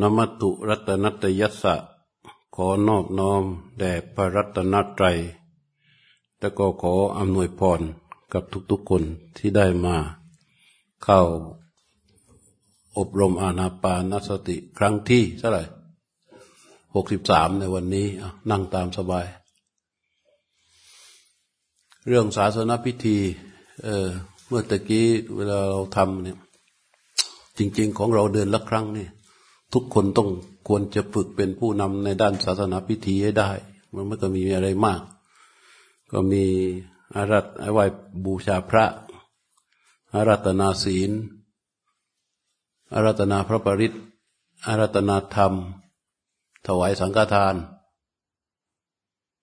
นมัตุรัตนัตยัสสะ ขอนอบน้อมแด่พระรัตนตรัยและก็ขออำนวยพรกับทุกๆคนที่ได้มา เข้าอบรมอานาปานสติครั้งที่เท่าไหร่หกสิบสามในวันนี้นั่งตามสบาย เรื่องศาสนพิธีเเมื่อตะกี้เวลาเราทำเนี่ย จริง ๆ ของเราเดือนละครั้งนี่ ทุกคนต้องควรจะฝึกเป็นผู้นำในด้านศาสนาพิธีให้ได้ มันไม่ก็มีอะไรมาก ก็มีอารัตไอไหวบูชาพระอารัตนาศีลอารัตนาพระปริตอารัตนาธรรม ถวายสังฆทาน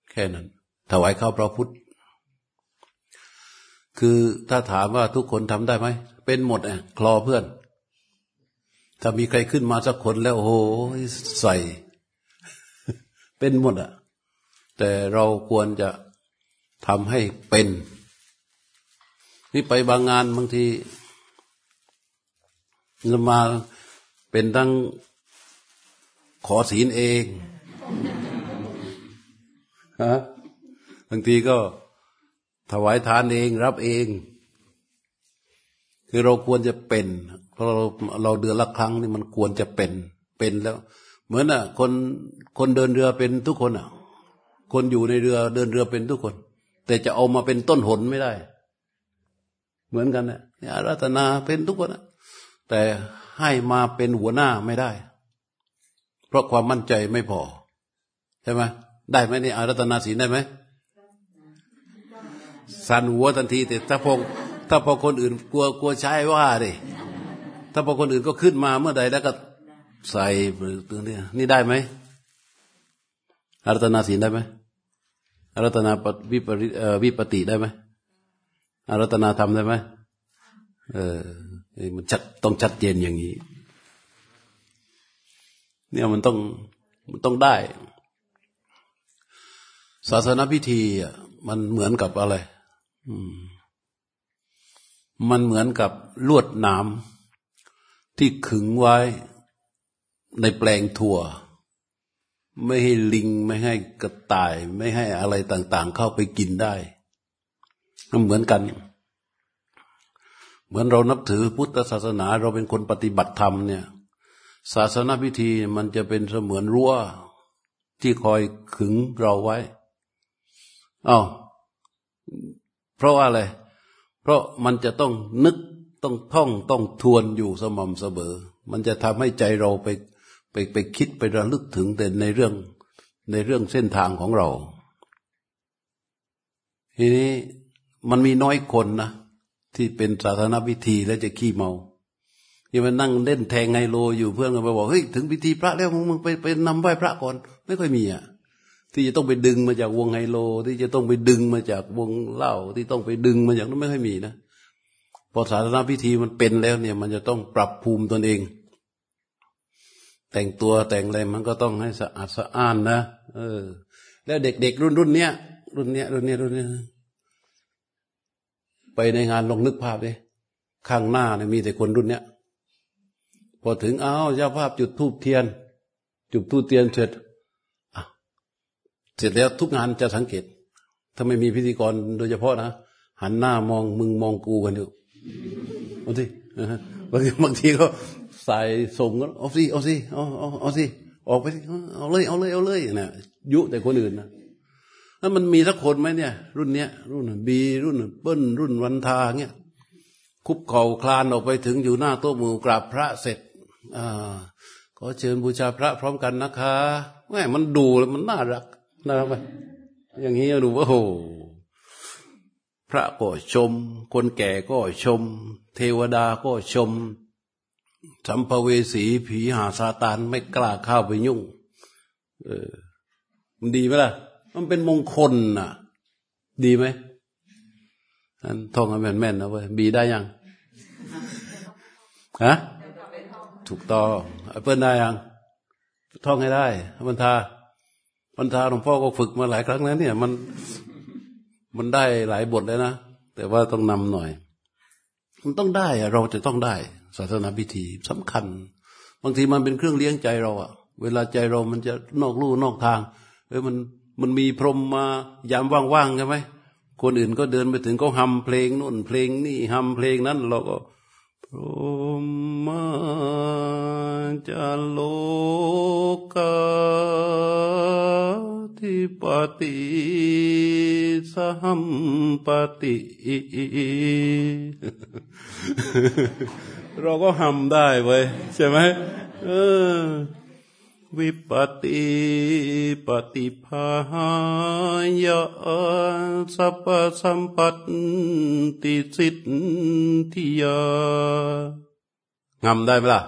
แค่นั้น ถวายข้าวพระพุทธ คือถ้าถามว่าทุกคนทำได้ไหม เป็นหมดอะคลอเพื่อน ถ้ามีใครขึ้นมาสักคนแล้วโอ้โหใส่ เป็นหมดอะแต่เราควรจะทำให้เป็น นี่ไปบางงานบางทีเรามาเป็นทั้งขอศีลเองฮะบางทีก็ถวายทานเองรับเอง คือเราควรจะเป็น ราะเราเราเดือนละครั้งนี่มันควรจะเป็นเป็นแล้ว เหมือนอะ คนคนเดินเรือเป็นทุกคนอะ คนอยู่ในเรือเดินเรือเป็นทุกคน แต่จะเอามาเป็นต้นหนไม่ได้ เหมือนกันเนี่ยรัตนาเป็นทุกคนอะแต่ให้มาเป็นหัวหน้าไม่ได้ เพราะความมั่นใจไม่พอ ใช่ไหมได้ไหมนี่อารัตนาศีลได้ไหมสันหัวทันทีแต่ถ้าพงถ้าพอคนอื่นกลัวกลัวใช้ว่าดิ ถ้าพอคนอื่นก็ขึ้นมาเมื่อใดแล้วก็ใส่หรือตัวนี้นี่ได้ไหมอารัตนาศีลได้ไหมอารัตนาวิปริวิปติได้ไหมอารัตนาธรรมได้ไหมเออมันชัดต้องชัดเจนอย่างนี้ เนี่ยมันต้องมันต้องได้ ศาสนาพิธีอะมันเหมือนกับอะไร มันเหมือนกับลวดหนาม ที่ขึงไว้ในแปลงถั่ว ไม่ให้ลิงไม่ให้กระต่าย ไม่ให้อะไรต่าง ๆ เข้าไปกินได้เหมือนกัน เหมือนเรานับถือพุทธศาสนา เราเป็นคนปฏิบัติธรรมเนี่ย ศาสนาพิธีมันจะเป็นเสมือนรั้วที่คอยขึงเราไว้อ้าวเพราะว่าอะไร เพราะมันจะต้องนึก ต้องท่องต้องทวนอยู่สม่ำเสมอ มันจะทำให้ใจเราไปไปไปคิดไประลึกถึงแต่ในเรื่องในเรื่องเส้นทางของเรา ทีนี้มันมีน้อยคนนะที่เป็นสาธารณพิธีแล้วจะขี้เมาที่มันนั่งเล่นแทงไงโลอยู่เพื่อนกันไปบอกเฮ้ยถึงพิธีพระแล้วมึงไปไปนำไหว้พระก่อน ไม่ค่อยมีอะที่จะต้องไปดึงมาจากวงไฮโล ที่จะต้องไปดึงมาจากวงเหล่าที่ต้องไปดึงมาจากนั้นไม่ค่อยมีนะ พอสาธารณพิธีมันเป็นแล้วเนี่ย มันจะต้องปรับภูมิตนเอง แต่งตัวแต่งอะไรมันก็ต้องให้สะอาดสะอ้านนะเออ แล้วเด็กๆรุ่นรุ่นเนี้ยรุ่นเนี้ยรุ่นเนี้ยรุ่นเนี้ยไปในงานลองนึกภาพดิข้างหน้าเนี่ยมีแต่คนรุ่นเนี้ยพอถึงอ้าวเจ้าภาพจุดธูปเทียน จุดธูปเทียนเสร็จเสร็จแล้วทุกงานจะสังเกต ถ้าไม่มีพิธีกรโดยเฉพาะนะหันหน้ามองมึงมองกูกันอยู่ เอาสิบางทีบางทีก็ใส่ส่งก็เอาสิเอาสิเอาเอาเอาสิออกไปสิเอาเลยเอาเลยเอาเลยนะยุแต่คนอื่นนะแล้วมันมีสักคนไหมเนี่ย รุ่นเนี้ย รุ่นบีรุ่นเปิ้ลรุ่นวันทาเงี้ยคุบเข่าคลานออกไปถึงอยู่หน้าโต๊ะมือกราบพระเสร็จอ่าขอเชิญบูชาพระพร้อมกันนะคะแม่มันดูแล้วมันน่ารักน่ารักไหมอย่างนี้ดูว่าโอ้ พระก็ชม คนแก่ก็ชม เทวดาก็ชม สัมภเวสีผีหาซาตานไม่กล้าเข้าไปยุ่ง เออ มันดีไหมล่ะ มันเป็นมงคลน่ะ ดีไหมอันท่องให้แม่นๆนะเว้ยบีได้ยังฮะถูกต้องเปิ้ลได้ยังท่องให้ได้ บรรทาบรรทาหลวงพ่อก็ฝึกมาหลายครั้งแล้วเนี่ย มัน มันได้หลายบทเลยนะ แต่ว่าต้องนำหน่อย มันต้องได้เราจะต้องได้ ศาสนาพิธีสำคัญ บางทีมันเป็นเครื่องเลี้ยงใจเราอะเวลาใจเรามันจะนอกลู่นอกทางเอ้ยมันมันมีพรมมายามว่างๆใช่ไหมคนอื่นก็เดินไปถึงก็ฮัมเพลงนู่นเพลงนี่ฮัมเพลงนั้นเราก็ พรหมาจะโลกาทิปติสหัมปติ เราก็หำได้เว้ยใช่ไหมเออ วิปติปฏิภาญาสัพสัมปัติสิทธิยางำได้ไหมล่ะ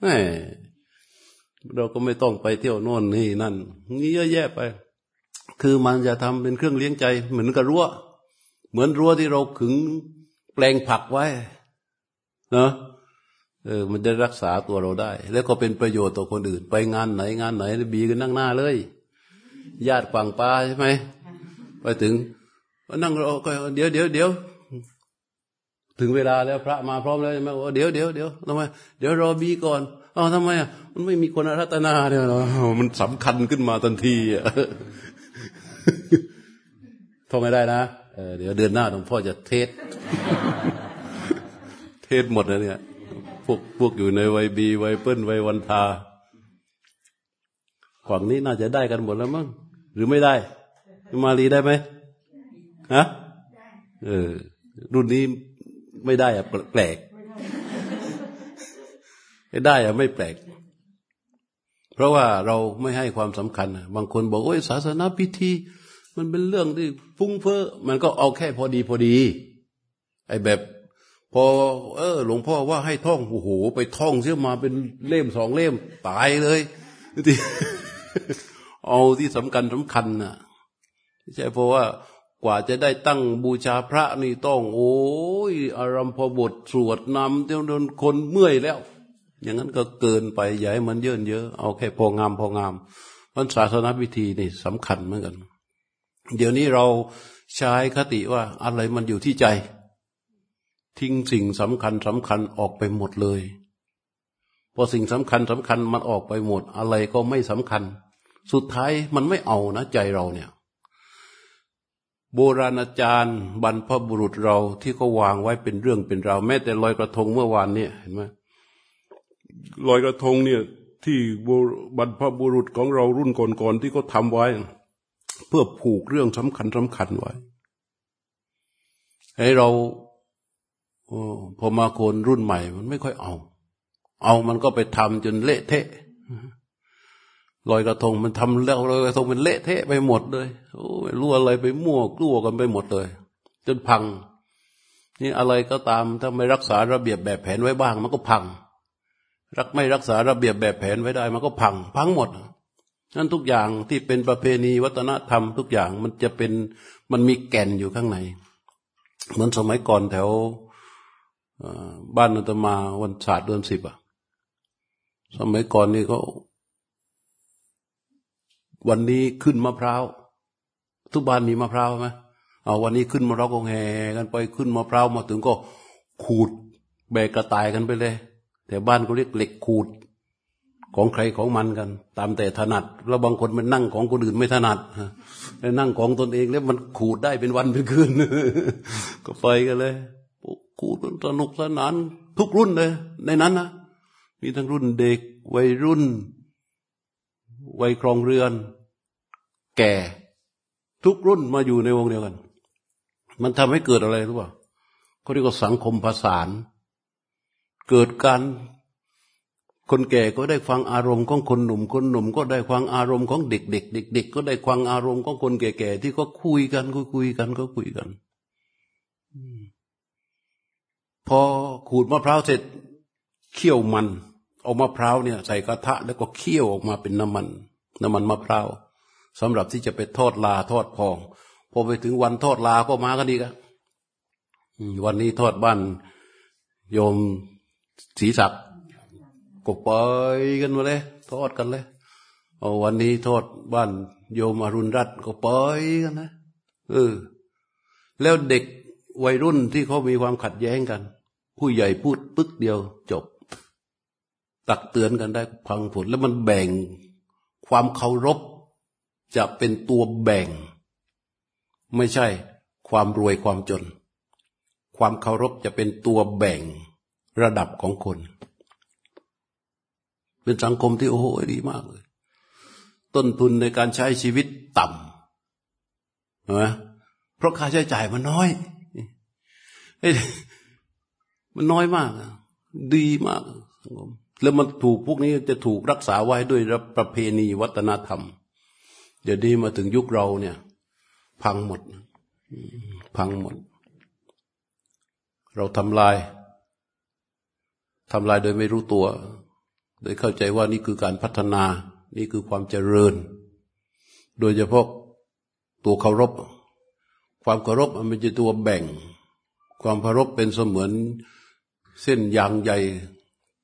แหมเราก็ไม่ต้องไปเที่ยวโน่นนี่นั่นนี่เยอะแยะไป คือมันจะทำเป็นเครื่องเลี้ยงใจ เหมือนกับรั้ว เหมือนรั้วที่เราขึงแปลงผักไว้เนาะ เออ มันได้รักษาตัวเราได้ แล้วก็เป็นประโยชน์ต่อคนอื่น ไปงานไหนงานไหนบีกันนั่งหน้าเลย ญาติฝั่งปลาใช่ไหมไปถึงนั่งรอก็เดี๋ยวเดี๋ยวเดี๋ยวถึงเวลาแล้วพระมาพร้อมแล้วใช่ไหมเดี๋ยวเดี๋ยวเดี๋ยวทำไมเดี๋ยวรอบีก่อนอ๋อทำไมอะมันไม่มีคนรัตนาเนี่ยมันสำคัญขึ้นมาทันทีอะท่องไม่ได้นะเดี๋ยวเดือนหน้าหลวงพ่อจะเทศ เทศหมดนะเนี่ย พวกพวกอยู่ในวัยบีวัยเปิ้ลวัยวันทาฝั่งนี้น่าจะได้กันหมดแล้วมั้งหรือไม่ได้ มาลีได้ไหมฮะเออ รุ่นนี้ไม่ได้อะแปลกไม่ได้อะไม่แปลก เพราะว่าเราไม่ให้ความสำคัญบางคนบอกโอ้ยศาสนาพิธี มันเป็นเรื่องที่ฟุ้งเฟ้อมันก็เอาแค่พอดีพอดี ไอ้แบบ พอ เออ หลวงพ่อว่าให้ท่องโอ้โหไปท่องเสียมาเป็นเล่มสองเล่ม ตายเลยที่เอาที่สำคัญสำคัญน่ะไม่ใช่เพราะว่ากว่าจะได้ตั้งบูชาพระนี่ต้อง โอ้ยอารัมพบทสวดนำเดี๋ยวโดนคนเมื่อยแล้ว อย่างนั้นก็เกินไปใหญ่มันเยินเยอะ เอาแค่พองามพองามมันศาสนาพิธีนี่สำคัญเหมือนกัน เดี๋ยวนี้เราใช้คติว่าอะไรมันอยู่ที่ใจ ทิ้งสิ่งสำคัญสำคัญออกไปหมดเลยพอสิ่งสำคัญสำคัญมันออกไปหมด อะไรก็ไม่สำคัญ สุดท้ายมันไม่เอานะใจเราเนี่ยโบราณอาจารย์บรรพบุรุษเราที่เขาวางไว้เป็นเรื่องเป็นราวแม้แต่ลอยกระทงเมื่อวานเนี่ยเห็นไหมลอยกระทงเนี่ยที่บรรพบุรุษของเรารุ่นก่อนๆที่เขาทาไว้ เพื่อผูกเรื่องสำคัญสำคัญไว้ ให้เรา พอมาคนรุ่นใหม่ มันไม่ค่อยเอา เอามันก็ไปทำจนเละเทะลอยกระทงมันทำแล้วลอยกระทงมันเละเทะไปหมดเลยโอ้ยรู้อะไรไปมั่วกลัวกันไปหมดเลย จนพัง นี่อะไรก็ตามถ้าไม่รักษาระเบียบแบบแผนไว้บ้าง มันก็พัง รักไม่รักษาระเบียบแบบแผนไว้ได้ มันก็พัง พังหมดนั้นทุกอย่างที่เป็นประเพณีวัฒนธรรม ทุกอย่างมันจะเป็นมันมีแก่นอยู่ข้างใน เหมือนสมัยก่อนแถว บ้านอาตมาวันศาสตร์เดือนสิบอะสมัยก่อนนี่เขาวันนี้ขึ้นมะพร้าวทุกบ้านมีมะพร้าวไหมเอาวันนี้ขึ้นมะพร้าวก็แห่กันไปขึ้นมะพร้าวมาถึงก็ขูดแบกกระต่ายกันไปเลย แต่บ้านก็เรียกเหล็กขูดของใครของมันกัน ตามแต่ถนัด แล้วบางคนมันนั่งของคนอื่นไม่ถนัดแล้วนั่งของตนเองแล้วมันขูดได้เป็นวันเป็นคืนก็ไปกันเลย กูสนุกสนาน ทุกรุ่นเลย ในนั้นนะมีทั้งรุ่นเด็ก วัยรุ่น วัยครองเรือน แก่ ทุกรุ่นมาอยู่ในวงเดียวกัน มันทำให้เกิดอะไรรู้ป่ะเขาเรียกว่าสังคมผสาน เกิดการคนแก่ก็ได้ฟังอารมณ์ของคนหนุ่ม คนหนุ่ม ก็ได้ฟังอารมณ์ของเด็กเด็กเด็กเด็กก็ได้ฟังอารมณ์ของคนแก่ๆที่เขาคุยกันคุยคุยกันก็คุยกัน พอขูดมะพร้าวเสร็จเคี่ยวมันเอามะพร้าวเนี่ยใส่กระทะแล้วก็เคี่ยวออกมาเป็นน้ำมัน น้ำมันมะพร้าวสำหรับที่จะไปทอดลาทอดพองพอไปถึงวันทอดลาก็มากันดีกันวันนี้ทอดบ้านโยมศรีศักดิ์ก็ไปกันมาเลย ทอดกันเลยเอาวันนี้ทอดบ้านโยมอรุณรัตน์ก็ไปกันนะเออแล้วเด็กวัยรุ่นที่เขามีความขัดแย้งกัน ผู้ใหญ่พูดปึ๊กเดียวจบ ตักเตือนกันได้พังผลแล้วมันแบ่งความเคารพจะเป็นตัวแบ่ง ไม่ใช่ความรวยความจน ความเคารพจะเป็นตัวแบ่งระดับของคน เป็นสังคมที่โอ้โหดีมากเลย ต้นทุนในการใช้ชีวิตต่ำนะเพราะค่าใช้จ่ายมันน้อย มันน้อยมาก ดีมากสังคมแล้วมันถูกพวกนี้จะถูกรักษาไว้ด้วยประเพณีวัฒนธรรม เดี๋ยวนี้มาถึงยุคเราเนี่ย พังหมด พังหมด เราทำลายทำลายโดยไม่รู้ตัว โดยเข้าใจว่านี่คือการพัฒนา นี่คือความเจริญ โดยเฉพาะตัวเคารพ ความเคารพมันเป็นตัวแบ่ง ความเคารพเป็นเสมือน เส้นยางใหญ่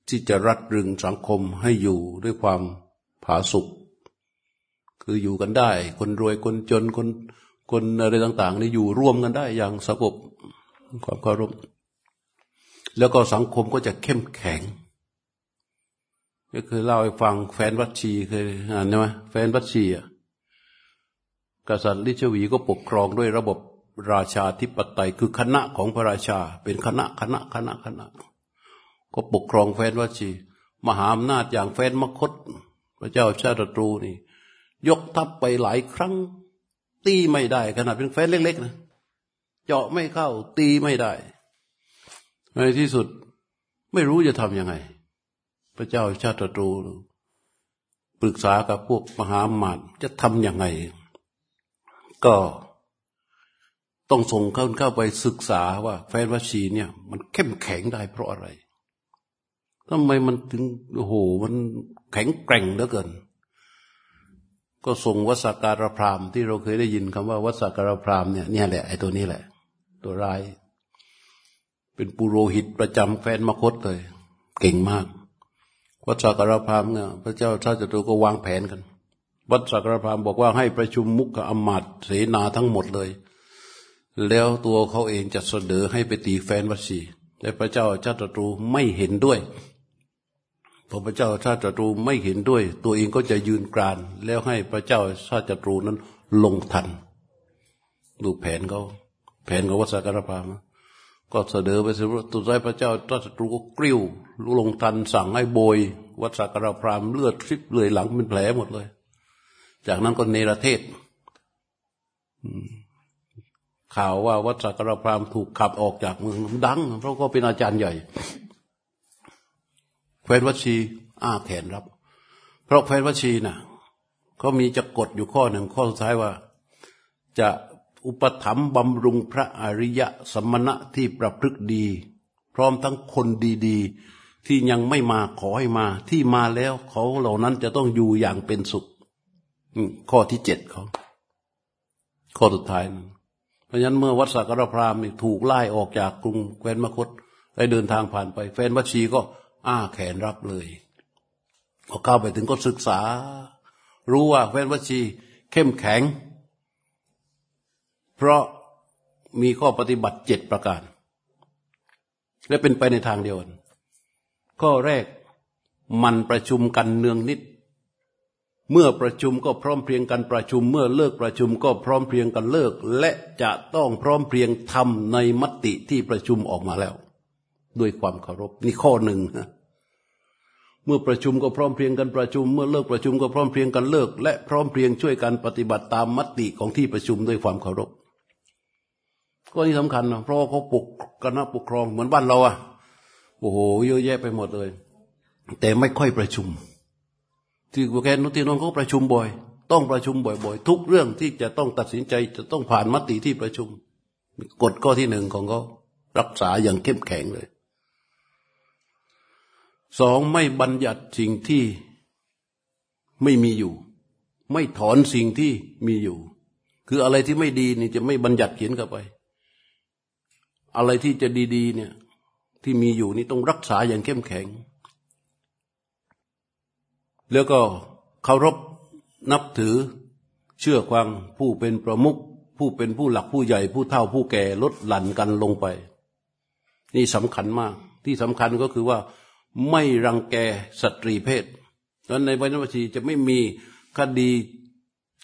ที่จะรัดรึงสังคมให้อยู่ด้วยความผาสุกคืออยู่กันได้ คนรวยคนจนคนคนอะไรต่างๆนี่อยู่ร่วมกันได้อย่างสงบความเคารพแล้วก็สังคมก็จะเข้มแข็งก็คือเล่าให้ฟังแฟนวัดชีเคยอ่านใช่ไหมแฟนวัดชีอะกษัตริย์ลิชวีก็ปกครองด้วยระบบ ราชาธิปไตยคือคณะของพระราชา เป็นคณะคณะคณะคณะ ก็ปกครองแฟนวัชีมหาอำนาจอย่างแฟนมคต พระเจ้าชาติตรูนี่ ยกทัพไปหลายครั้ง ตีไม่ได้ขนาดเป็นแฟนเล็ก ๆ นะ เจาะไม่เข้า ตีไม่ได้ ในที่สุดไม่รู้จะทำยังไง พระเจ้าชาติตรูปรึกษากับพวกมหาหมาดจะทำยังไง ก็ ต้องส่งเข้าเข้าไปศึกษาว่า แฟนวัชีเนี่ย มันเข้มแข็งได้เพราะอะไรทำไมมันถึงโอ้โหมันแข็งแกร่งเหลือเกิน ก็ส่งวัสการพรามที่เราเคยได้ยินคำว่าวัสการพรามเนี่ยเนี่ยแหละไอ้ตัวนี้แหละ ตัวร้าย เป็นปุโรหิตประจำแฟนมคตเลย เก่งมาก วัสการพรามเนี่ยพระเจ้าชาติจตุก็วางแผนกัน วัสกการพรามบอกว่าให้ประชุมมุขอมาตเสนาทั้งหมดเลย แล้วตัวเขาเองจะเสนอให้ไปตีแฟนวัชีแต่พระเจ้าชาติตรูไม่เห็นด้วยพอพระเจ้าชาติตรูไม่เห็นด้วย ตัวเองก็จะยืนกราน แล้วให้พระเจ้าชาติตรูนั้นลงทัน ดูแผนเขาแผนของวัสการพรามก็เสดอไปสิตุใจพระเจ้าชาตรัสรูก็กริ้วลงทันสั่งให้โบย วัสการพรามเลือดทิบเลยหลังเป็นแผลหมดเลย จากนั้นก็เนรเทศ ข่าวว่าวัดสักการพรามถูกขับออกจากเมืองดัง เพราะก็เป็นอาจารย์ใหญ่แฟนวัชีอ้าแขนรับ เพราะแฟนวัชีน่ะเขามีจะกฎอยู่ข้อหนึ่งข้อสุดท้ายว่า จะอุปถัมภ์บำรุงพระอริยะสมณะที่ประพฤกดี พร้อมทั้งคนดีๆ ที่ยังไม่มาขอให้มา ที่มาแล้วเขาเหล่านั้นจะต้องอยู่อย่างเป็นสุขข้อที่เจ็ดเขาข้อสุดท้ายนเพ ราะฉะนั้นเมื่อวัดสักการพรามถูกไล่ออกจากกรุงแคว้นมคตได้เดินทางผ่านไป แฟนวัชีก็อ้าแขนรับเลยพอเข้าไปถึงก็ศึกษา รู้ว่าแฟนวัชีเข้มแข็ง เพราะมีข้อปฏิบัติเจ็ดประการ และเป็นไปในทางเดียวกันข้อแรกมันประชุมกันเนืองนิด เมื่อประชุมก็พร้อมเพรียงกันประชุม เมื่อเลิกประชุมก็พร้อมเพรียงกันเลิก และจะต้องพร้อมเพรียงทำในมติที่ประชุมออกมาแล้ว ด้วยความเคารพนี่ข้อหนึ่งนะเมื่อประชุมก็พร้อมเพรียงกันประชุม เมื่อเลิกประชุมก็พร้อมเพรียงกันเลิก และพร้อมเพรียงช่วยกันปฏิบัติตามมติของที่ประชุมด้วยความเคารพก็นี่สำคัญนะเพราะเขาปกคณะปกครองเหมือนบ้านเราอะโอ้โหเยอะแยะไปหมดเลย แต่ไม่ค่อยประชุม ที่แกนนุตินนเขาประชุมบ่อย ต้องประชุมบ่อย ๆ ทุกเรื่องที่จะต้องตัดสินใจจะต้องผ่านมติที่ประชุมกฎข้อที่หนึ่งของเขารักษาอย่างเข้มแข็งเลยสองไม่บัญญัติสิ่งที่ไม่มีอยู่ ไม่ถอนสิ่งที่มีอยู่ คืออะไรที่ไม่ดีนี่จะไม่บัญญัติเขียนเข้าไป อะไรที่จะดี ๆ เนี่ย ที่มีอยู่นี่ต้องรักษาอย่างเข้มแข็ง แล้วก็เคารพนับถือเชื่อฟังผู้เป็นประมุขผู้เป็นผู้หลักผู้ใหญ่ผู้เฒ่าผู้แก่ลดหลั่นกันลงไป นี่สำคัญมาก ที่สำคัญก็คือว่าไม่รังแกสตรีเพศดังนั้นในพระวชีจะไม่มีคดี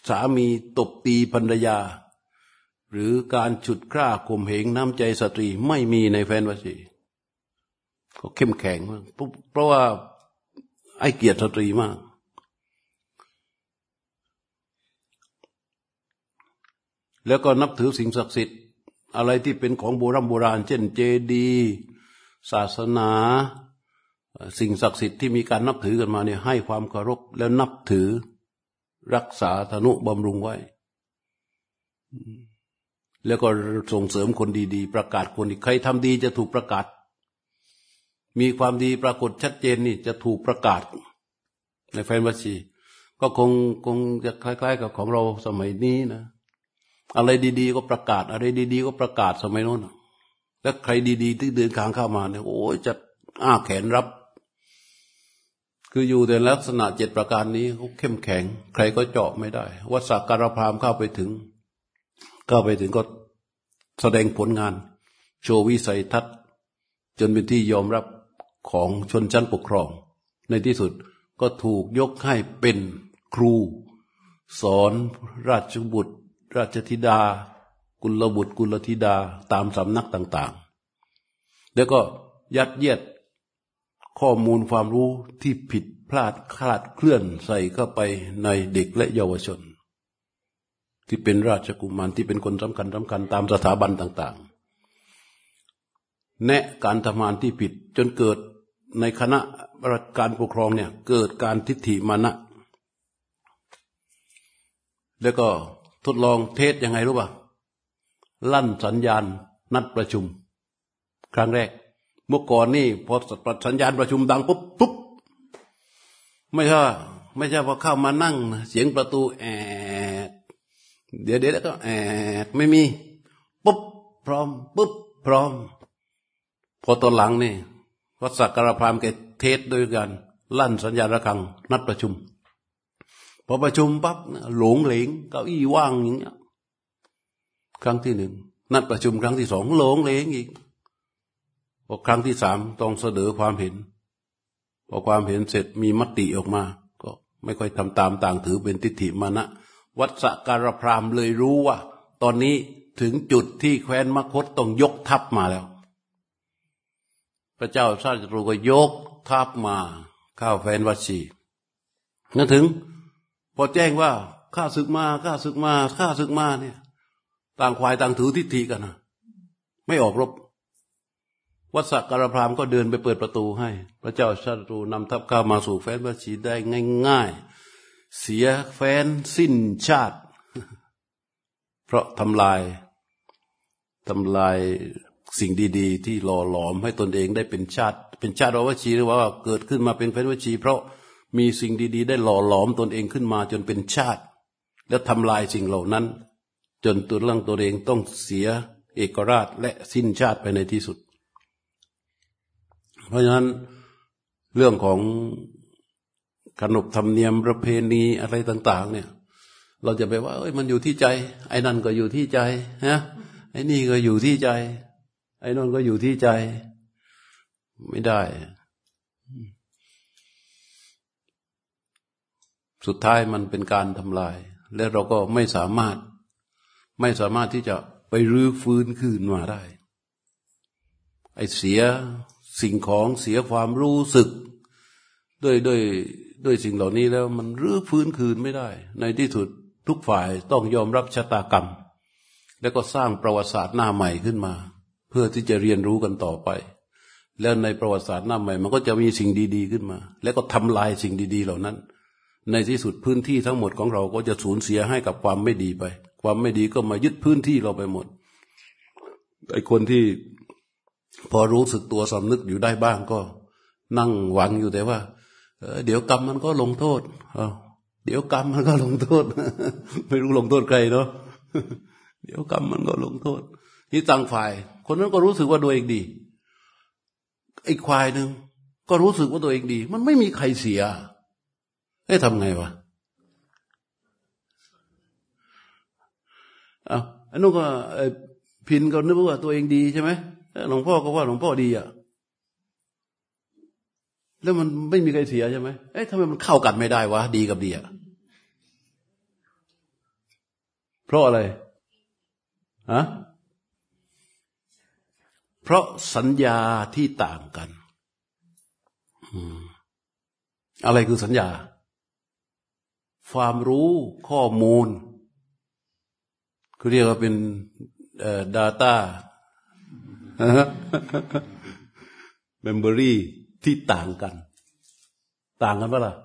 สามีตบตีภรรยา หรือการฉุดกล้าข่มเหงน้ำใจสตรีไม่มีในแฟนวชีก็เข้มแข็ง เพราะว่า ไอ้เกียรติสตรีมาก แล้วก็นับถือสิ่งศักดิ์สิทธิ์ อะไรที่เป็นของโบราณโบราณ เช่น เจดีศาสนา สิ่งศักดิ์สิทธิ์ที่มีการนับถือกันมาเนี่ยให้ความเคารพแล้วนับถือรักษาธนุบำรุงไว้ แล้วก็ส่งเสริมคนดี ๆ ประกาศคนดีใครทำดีจะถูกประกาศ มีความดีปรากฏชัดเจนนี่จะถูกประกาศ ในแฟนวัชีก็คงคงจะคล้าย ๆ กับของเราสมัยนี้นะอะไรดี ๆ ก็ประกาศ อะไรดี ๆ ก็ประกาศสมัยโน้นแล้วใครดีๆ ที่เดินทางเข้ามาเนี่ยโอ้ยจะอ้าแขนรับ คืออยู่ในลักษณะเจ็ดประการนี้เขาเข้มแข็ง ใครก็เจาะไม่ได้ วัดสักการพรามเข้าไปถึงเข้าไปถึงก็แสดงผลงาน โชว์วิสัยทัศน์จนเป็นที่ยอมรับ ของชนชั้นปกครอง ในที่สุดก็ถูกยกให้เป็นครู สอนราชบุตร ราชธิดา กุลบุตร กุลธิดาตามสำนักต่างๆ แล้วก็ยัดเยียดข้อมูลความรู้ที่ผิดพลาดคลาดเคลื่อนใส่เข้าไปในเด็กและเยาวชน ที่เป็นราชกุมารที่เป็นคนสำคัญสำคัญตามสถาบันต่าง ๆ แนะการทำงานที่ผิดจนเกิด ในคณะการปกครองเนี่ยเกิดการทิฏฐิมานะ แล้วก็ทดลองเทศยังไงรู้ป่ะ ลั่นสัญญาณนัดประชุม ครั้งแรก เมื่อก่อนนี่พอสัญญาณประชุมดังปุ๊บปุ๊บไม่ใช่ไม่ใช่พอเข้ามานั่ง เสียงประตูแอดเดี๋ยวเดี๋ยวก็แอดไม่มี ปุ๊บ พร้อม ปุ๊บ พร้อม พอตอนหลังนี่ พระสักการพรามแกเทศด้วยกันลั่นสัญญาณระฆัง นัดประชุม พอประชุมปั๊บหลงเหลงเก้าอี้ว่างอย่างเงี้ยครั้งที่หนึ่งนัดประชุมครั้งที่สองหลงเหลงอีกพอครั้งที่สามต้องเสนอความเห็นพอความเห็นเสร็จมีมติออกมา ก็ไม่ค่อยทำตามต่างถือเป็นทิฏฐิมานะ วัดสการพรามเลยรู้ว่า ตอนนี้ถึงจุดที่แคว้นมคตต้องยกทัพมาแล้ว พระเจ้าชาติรูก็ยกทัพมาข้าวแฟนวัชีนั่นถึง พอแจ้งว่าข้าศึกมาข้าศึกมาข้าศึกมาเนี่ย ต่างควายต่างถือทิฏฐิกันนะไม่ออกรบ วัดสักการพรามก็เดินไปเปิดประตูให้ พระเจ้าชาตรูนำทัพข้ามาสู่แฟนบัชีได้ง่าย ๆ เสียแฟนสิ้นชาติ เพราะทำลายทำลาย สิ่งดีๆ ที่หล่อหลอมให้ตนเองได้เป็นชาติ เป็นชาติวชีหรือว่าเกิดขึ้นมาเป็นแฟนวชี เพราะมีสิ่งดีๆ ได้หล่อหลอมตนเองขึ้นมาจนเป็นชาติ แล้วทำลายสิ่งเหล่านั้น จนตัวร่างตัวเองต้องเสียเอกราชและสิ้นชาติไปในที่สุด เพราะฉะนั้นเรื่องของขนบธรรมเนียมประเพณีอะไรต่าง ๆ เนี่ย เราจะไปว่า เอ้ยมันอยู่ที่ใจ ไอ้นั่นก็อยู่ที่ใจนะไอ้นี่ก็อยู่ที่ใจ ไอ้นั่นก็อยู่ที่ใจ ไม่ได้ สุดท้ายมันเป็นการทำลาย และเราก็ไม่สามารถ ไม่สามารถที่จะไปรื้อฟื้นคืนมาได้ ไอ้เสียสิ่งของเสียความรู้สึก ด้วยด้วยด้วยสิ่งเหล่านี้แล้ว มันรื้อฟื้นคืนไม่ได้ ในที่สุดทุกฝ่ายต้องยอมรับชะตากรรม แล้วก็สร้างประวัติศาสตร์หน้าใหม่ขึ้นมา เพื่อที่จะเรียนรู้กันต่อไป แล้วในประวัติศาสตร์หน้าใหม่ มันก็จะมีสิ่งดีๆขึ้นมา แล้วก็ทำลายสิ่งดีๆเหล่านั้น ในที่สุดพื้นที่ทั้งหมดของเราก็จะสูญเสียให้กับความไม่ดีไป ความไม่ดีก็มายึดพื้นที่เราไปหมดไอ้คนที่พอรู้สึกตัวสำนึกอยู่ได้บ้างก็ นั่งหวังอยู่แต่ว่าเดี๋ยวกรรมมันก็ลงโทษเดี๋ยวกรรมมันก็ลงโทษ ไม่รู้ลงโทษใครเนาะเดี๋ยวกรรมมันก็ลงโทษ นี่ต่างฝ่าย คนนั้นก็รู้สึกว่าตัวเองดีไอ้ควายหนึ่งก็รู้สึกว่าตัวเองดี มันไม่มีใครเสียเอ๊ะทำไงวะเอาอันนู้นก็พินก็นึกว่าตัวเองดีใช่ไหมหลวงพ่อก็ว่าหลวงพ่อดีอะแล้วมันไม่มีใครเสียใช่ไหมเอ๊ะทำไมมันเข้ากันไม่ได้วะดีกับดีอะเพราะอะไรฮะ เพราะสัญญาที่ต่างกันอะไรคือสัญญา ความรู้ข้อมูลคือเรียกว่าเป็นเอ่อ data memory ที่ต่างกัน ต่างกันปะล่ะ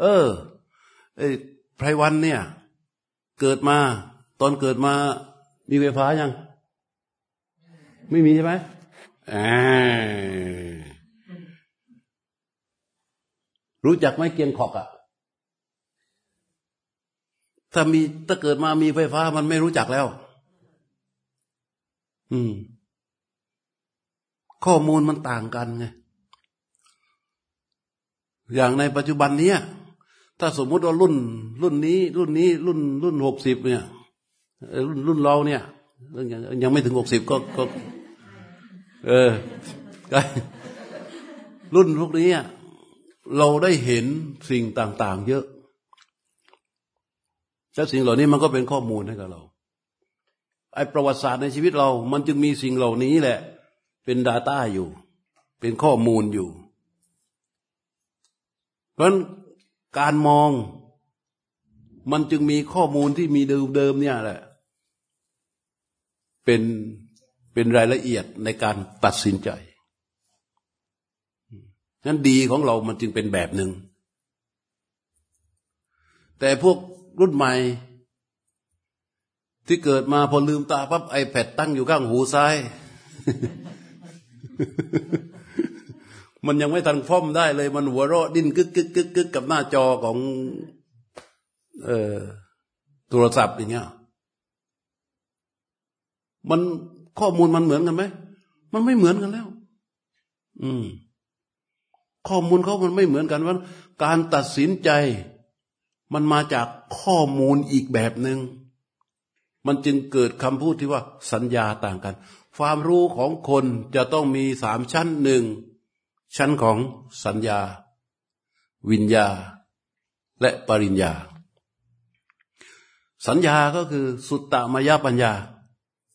เออไอ้ไพรวันเนี่ย เกิดมา ตอนเกิดมามีไฟฟ้ายัง ไม่มีใช่ไหม รู้จักไหมเกียงขอกอะถ้ามีถ้าเกิดมามีไฟฟ้ามันไม่รู้จักแล้ว อืม ข้อมูลมันต่างกันไง อย่างในปัจจุบันเนี้ย ถ้าสมมุติว่ารุ่น รุ่นนี้ รุ่นนี้ รุ่น รุ่นหกสิบเนี่ยรุ่นรุ่นเราเนี่ยยังยังไม่ถึงหกสิบก็ก็ เออรุ่นพวกนี้เราได้เห็นสิ่งต่าง ๆ เยอะแล้วสิ่งเหล่านี้มันก็เป็นข้อมูลให้กับเรา ไอประวัติศาสตร์ในชีวิตเรา มันจึงมีสิ่งเหล่านี้แหละ เป็น Data อยู่ เป็นข้อมูลอยู่ เพราะการมองมันจึงมีข้อมูลที่มีเดิมๆเนี่ยแหละ เป็น เป็นรายละเอียดในการตัดสินใจนั้นดีของเรามันจึงเป็นแบบหนึ่ง แต่พวกรุ่นใหม่ ที่เกิดมาพอลืมตาปั๊บไอแพดตั้งอยู่ข้างหูซ้าย มันยังไม่ทันฟ้อมได้เลย มันหัวเราะดิ้นกึกกึกกึกกึกกับหน้าจอของ เอ่อโทรศัพท์อย่างเงี้ยมัน ข้อมูลมันเหมือนกันไหมมันไม่เหมือนกันแล้ว อืม ข้อมูลเขามันไม่เหมือนกันว่า การตัดสินใจ มันมาจากข้อมูลอีกแบบหนึง่งมันจึงเกิดคำพูดที่ว่า สัญญาต่างกัน ความรู้ของคนจะต้องมีสามชั้นหนึ่งชั้นของสัญญา วิญญา และปริญญา สัญญาก็คือสุตตมยปัญญา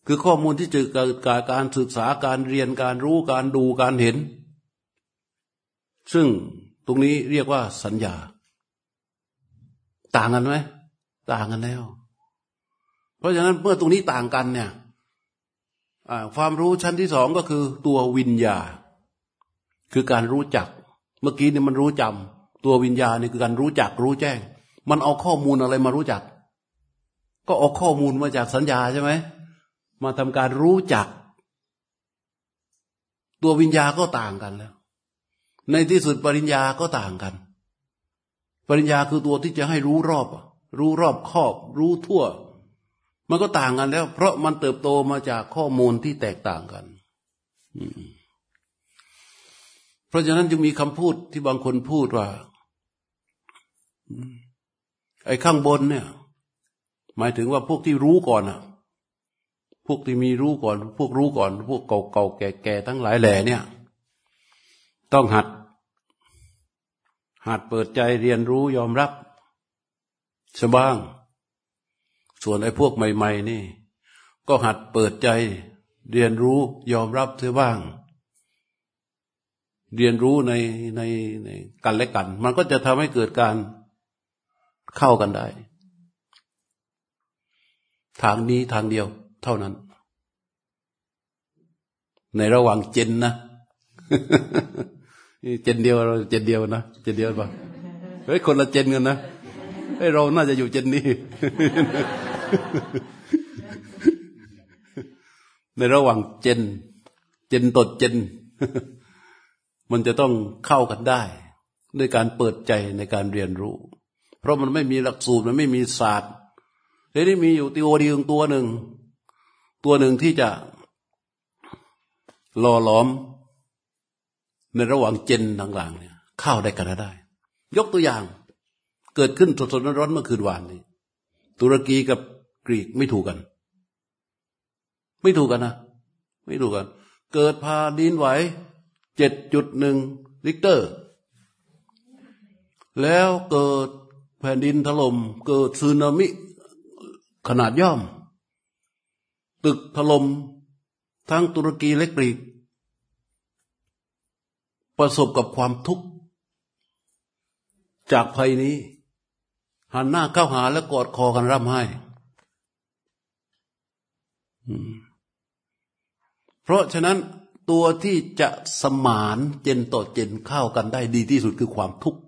คือข้อมูลที่จะเกิดจากการศึกษาการเรียนการรู้การดูการเห็น ซึ่งตรงนี้เรียกว่าสัญญา ต่างกันไหมต่างกันแล้ว เพราะฉะนั้นเมื่อตรงนี้ต่างกันเนี่ยความรู้ชั้นที่สองก็คือตัววิญญา คือการรู้จัก เมื่อกี้นี่มันรู้จำตัววิญญาเนี่คือการรู้จักรู้แจ้ง มันเอาข้อมูลอะไรมารู้จัก ก็เอาข้อมูลมาจากสัญญาใช่ไหม มาทำการรู้จัก ตัววิญญาก็ต่างกันแล้ว ในที่สุดปริญญาก็ต่างกัน ปริญญาคือตัวที่จะให้รู้รอบ รู้รอบครอบ รู้ทั่ว มันก็ต่างกันแล้ว เพราะมันเติบโตมาจากข้อมูลที่แตกต่างกันเพราะฉะนั้นจึงมีคำพูดที่บางคนพูดว่าไอ้ข้างบนเนี่ย หมายถึงว่าพวกที่รู้ก่อนอะ พวกที่มีรู้ก่อน พวกรู้ก่อน พวกเก่าๆแก่ๆทั้งหลายแหล่เนี่ย ต้องหัด หัดเปิดใจเรียนรู้ยอมรับสบ้าง ส่วนไอ้พวกใหม่ ๆ นี่ ก็หัดเปิดใจ เรียนรู้ยอมรับเสียบ้าง เรียนรู้ในในในกันและกัน มันก็จะทำให้เกิดการเข้ากันได้ ทางนี้ทางเดียว เท่านั้น ในระหว่างเจนนะเจนเดียวเราเจนเดียวนะเจนเดียวป่ะเฮ้ยคนละเจนกันนะเฮ้ยเราน่าจะอยู่เจนนี้ ในระหว่างเจน เจนตดเจน มันจะต้องเข้ากันได้ ด้วยการเปิดใจในการเรียนรู้ เพราะมันไม่มีหลักสูตรมันไม่มีศาสตร์เดี๋ยวนี้มีอยู่ตีโอดีตัวหนึ่ง ตัวหนึ่งที่จะหล่อหลอม ในระหว่าง gen ต่างๆเนี่ยเข้าได้กันได้ ยกตัวอย่าง เกิดขึ้นสดๆร้อนๆเมื่อคืนวานนี้ ตุรกีกับกรีกไม่ถูกกัน ไม่ถูกกันนะไม่ถูกกัน เกิดแผ่นดินไหวเจ็ดจุดหนึ่งริกเตอร์ แล้วเกิดแผ่นดินถล่มเกิดสึนามิขนาดย่อม ตึกถล่มทั้งตุรกีและกรีก ประสบกับความทุกข์ จากภัยนี้ หันหน้าเข้าหาและกอดคอกันร่ำไห้เพราะฉะนั้นตัวที่จะสมานเจนต่อเจนเข้ากันได้ดีที่สุดคือความทุกข์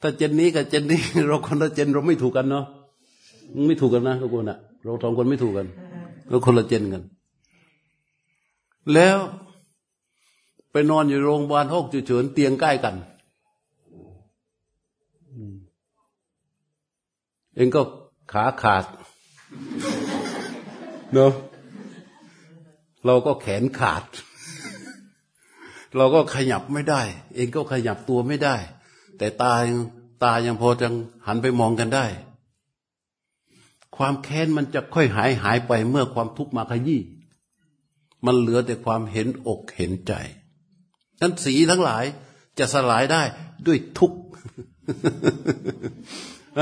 ถ้าเจนนี้กับเจนนี้ เราคนละเจนเราไม่ถูกกันเนาะไม่ถูกกันนะทุกคนอะเราสองคนไม่ถูกกันเราคนละเจนกัน แล้วไปนอนอยู่โรงพยาบาลห้องฉุกเฉินเตียงใกล้กันเองก็ขาขาดเนาะเราก็แขนขาด เราก็ขยับไม่ได้ เองก็ขยับตัวไม่ได้ แต่ตาตายังพอจะหันไปมองกันได้ ความแค้นมันจะค่อยหายหายไปเมื่อความทุกข์มาขยี้มันเหลือแต่ความเห็นอกเห็นใจนั้นสีทั้งหลายจะสลายได้ด้วยทุกข์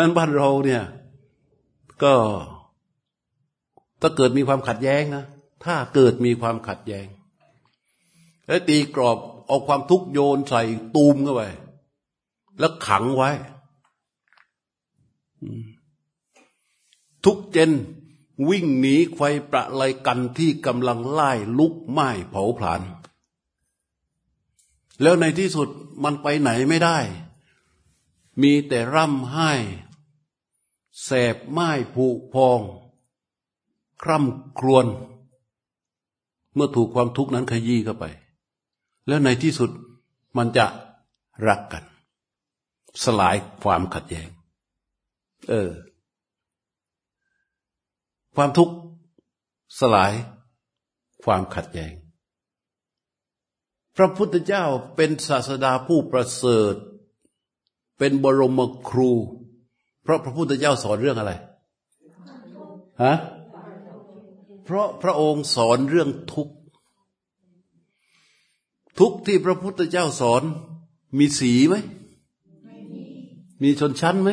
นั้นบ้านเราเนี่ย ก็ถ้าเกิดมีความขัดแย้งนะถ้าเกิดมีความขัดแย้ง แล้วตีกรอบเอาความทุกข์โยนใส่ตูมเข้าไป แล้วขังไว้ ทุกเจนวิ่งหนีไฟประไลกันที่กำลังไล่ลุกไหม้เผาผลาญแล้วในที่สุดมันไปไหนไม่ได้ มีแต่ร่ำไห้ แสบไม้ผุพอง คร่ำครวญเมื่อถูกความทุกข์นั้นขยี้เข้าไป แล้วในที่สุดมันจะรักกัน สลายความขัดแย้ง เออ ความทุกข์สลายความขัดแย้ง พระพุทธเจ้าเป็นศาสดาผู้ประเสริฐ เป็นบรมครู เพราะพระพุทธเจ้าสอนเรื่องอะไรฮะเพราะพระองค์สอนเรื่องทุกข์ ทุกที่พระพุทธเจ้าสอนมีสีไหม มีชนชั้นไหม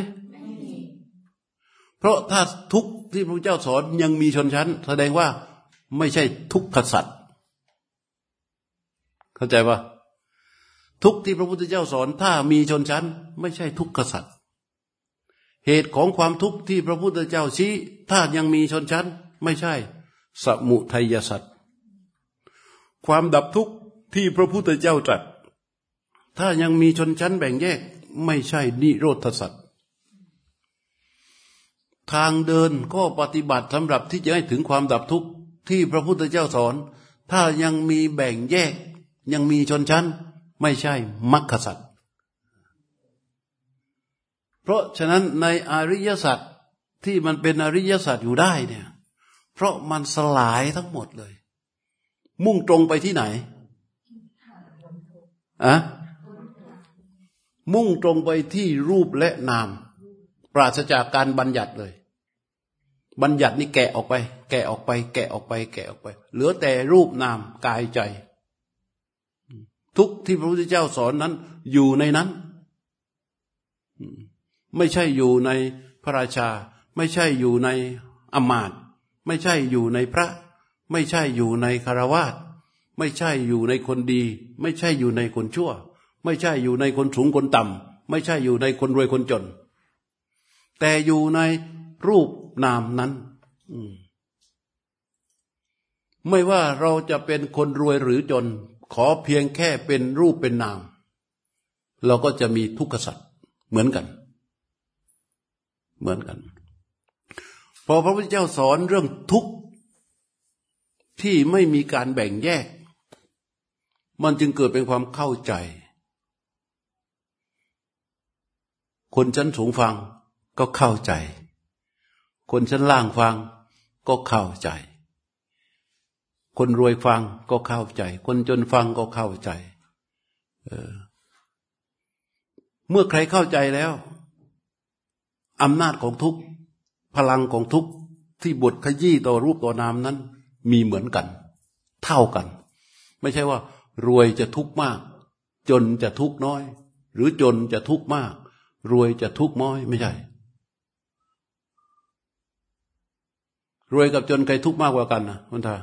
เพราะถ้าทุกที่พระเจ้าสอนยังมีชนชั้น แสดงว่าไม่ใช่ทุกขสัตว์เข้าใจปะทุกที่พระพุทธเจ้าสอนถ้ามีชนชั้น ไม่ใช่ทุกขสัตว์เหตุของความทุกข์ที่พระพุทธเจ้าชี้ ถ้ายังมีชนชั้น ไม่ใช่ สมุทัยสัตว์ความดับทุกข์ที่พระพุทธเจ้าตรัสถ้ายังมีชนชั้นแบ่งแยก ไม่ใช่นิโรธสัตว์ทางเดินก็ปฏิบัติสำหรับที่จะให้ถึงความดับทุกข์ที่พระพุทธเจ้าสอน ถ้ายังมีแบ่งแยก ยังมีชนชั้น ไม่ใช่มรรคสัตว์เพราะฉะนั้นในอริยสัจที่มันเป็นอริยสัจอยู่ได้เนี่ย เพราะมันสลายทั้งหมดเลย มุ่งตรงไปที่ไหนอะ มุ่งตรงไปที่รูปและนาม ปราศจากการบัญญัติเลย บัญญัตินี่แกะออกไป แกะออกไป แกะออกไป แกะออกไป เหลือแต่รูปนามกายใจ ทุกที่พระพุทธเจ้าสอนนั้น อยู่ในนั้น ไม่ใช่อยู่ในพระราชา ไม่ใช่อยู่ในอมาตไม่ใช่อยู่ในพระ ไม่ใช่อยู่ในคารวาสไม่ใช่อยู่ในคนดี ไม่ใช่อยู่ในคนชั่ว ไม่ใช่อยู่ในคนสูงคนต่ำไม่ใช่อยู่ในคนรวยคนจน แต่อยู่ในรูปนามนั้นไม่ว่าเราจะเป็นคนรวยหรือจน ขอเพียงแค่เป็นรูปเป็นนาม เราก็จะมีทุกขสัตว์เหมือนกัน เหมือนกัน พอพระพุทธเจ้าสอนเรื่องทุกข์ที่ไม่มีการแบ่งแยก มันจึงเกิดเป็นความเข้าใจ คนชั้นสูงฟังก็เข้าใจ คนชั้นล่างฟังก็เข้าใจ คนรวยฟังก็เข้าใจ คนจนฟังก็เข้าใจเเมื่อใครเข้าใจแล้วอำนาจของทุกพลังของทุกที่บทขยี้ต่อรูปต่อนามนั้น มีเหมือนกัน เท่ากัน ไม่ใช่ว่า รวยจะทุกข์มาก จนจะทุกข์น้อย หรือจนจะทุกข์มาก รวยจะทุกข์น้อยไม่ใช่ รวยกับจนใครทุกข์มากกว่ากันนะคุณทา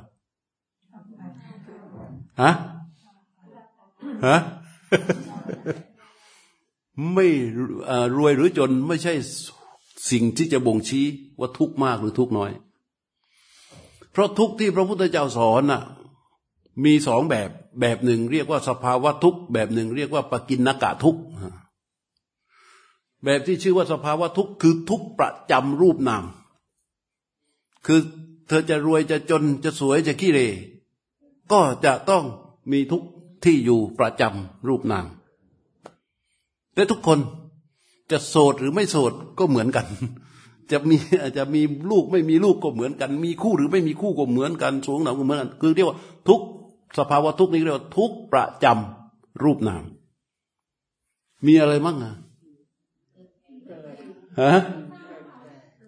ฮะฮะไม่รวยหรือจนไม่ใช่สิ่งที่จะบ่งชี้ว่าทุกข์มากหรือทุกข์น้อย เพราะทุกข์ที่พระพุทธเจ้าสอนน่ะ มีสองแบบ แบบหนึ่งเรียกว่าสภาวะทุกข์ แบบหนึ่งเรียกว่าปกินนกะทุกข์ แบบที่ชื่อว่าสภาวะทุกข์คือทุกประจำรูปนาม คือเธอจะรวยจะจนจะสวยจะขี้เรก็จะต้องมีทุกที่อยู่ประจำรูปนามแต่ทุกคนจะโสดหรือไม่โสดก็เหมือนกัน จะมีอาจจะมีลูกไม่มีลูกก็เหมือนกัน มีคู่หรือไม่มีคู่ก็เหมือนกัน สูงหนาก็เหมือนกัน คือเรียกว่าทุกสภาวะทุกนี้เรียกว่าทุกประจำรูปนาม มีอะไรมั่งอะ ฮะ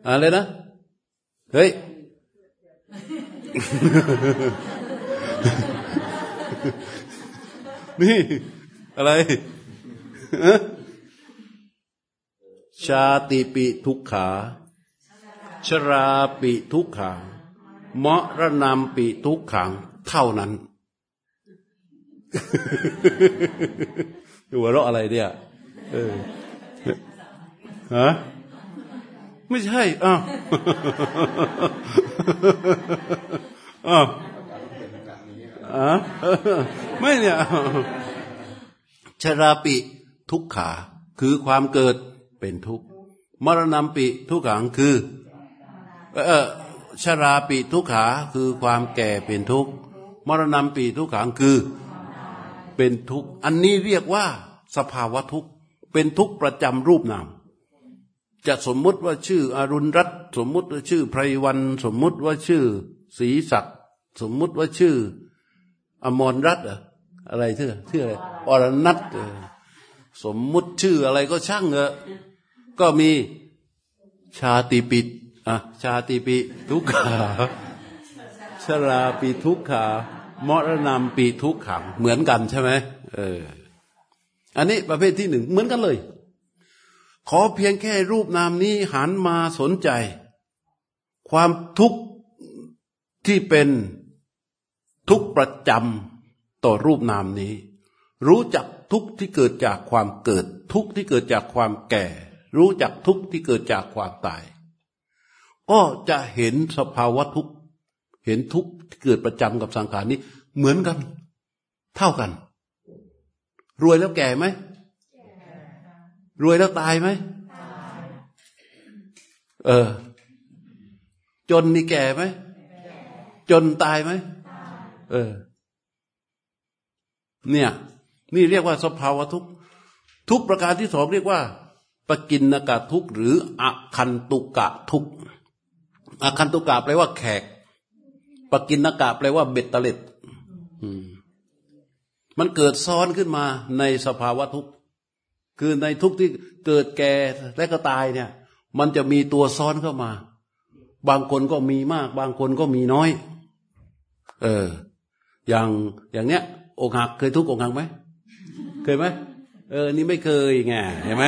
อะไรนะ เฮ้ย นี่ อะไรชาติปิทุกขา ชราปิทุกขามรณามปิทุกขัง เท่านั้นหัวเราะอะไรเนี่ย เออ ฮะไม่ใช่อ้าวอ้าวอะไม่เนี่ยชราปิทุกขา คือความเกิดเป็นทุกข์มรณะปิทุกขังคือเออชราปิทุกขาคือความแก่เป็นทุกข์มรณะปิทุกขังคือเป็นทุกข์อันนี้เรียกว่าสภาวะทุกข์เป็นทุกข์ประจำรูปนาม จะสมมุติว่าชื่ออรุณรัตสมมุติว่าชื่อไพรวัน สมมุติว่าชื่อศรีศักดิ์สมมุติว่าชื่อ อมรรัตอะไรชื่อชื่ออะไรอรนัตสมมุติชื่ออะไรก็ช่างเถอะก็มีชาติปิดอะชาติปิทุกขาชราปีทุกขามรณะปีทุกขังเหมือนกันใช่ไหมเออ อันนี้ประเภทที่หนึ่งเหมือนกันเลย ขอเพียงแค่รูปนามนี้หันมาสนใจ ความทุกข์ที่เป็นทุกข์ประจำต่อรูปนามนี้ รู้จักทุกข์ที่เกิดจากความเกิด ทุกข์ที่เกิดจากความแก่ รู้จักทุกข์ที่เกิดจากความตาย ก็จะเห็นสภาวะทุกข์เห็นทุกข์ที่เกิดประจำกับสังขารนี้ เหมือนกัน เท่ากัน รวยแล้วแก่ไหม รวยแล้วตายไหมเออ จนนี่แก่ไหม จนตายไหม เออ เนี่ย นี่เรียกว่าสภาวะทุกทุกประการที่สองเรียกว่าปกินนกะทุกหรืออคันตุกะทุกอคันตุกะแปลว่าแขก ปกินนกะแปลว่าเบ็ดเตล็ดมันเกิดซ้อนขึ้นมาในสภาวะทุกข์ คือในทุกที่เกิดแก่และก็ตายเนี่ย มันจะมีตัวซ้อนเข้ามา บางคนก็มีมาก บางคนก็มีน้อย เออ อย่างอย่างเนี้ยอกหักเคยทุกอกหักไหมเคยไหมเออ นี่ไม่เคยไงเห็นไหม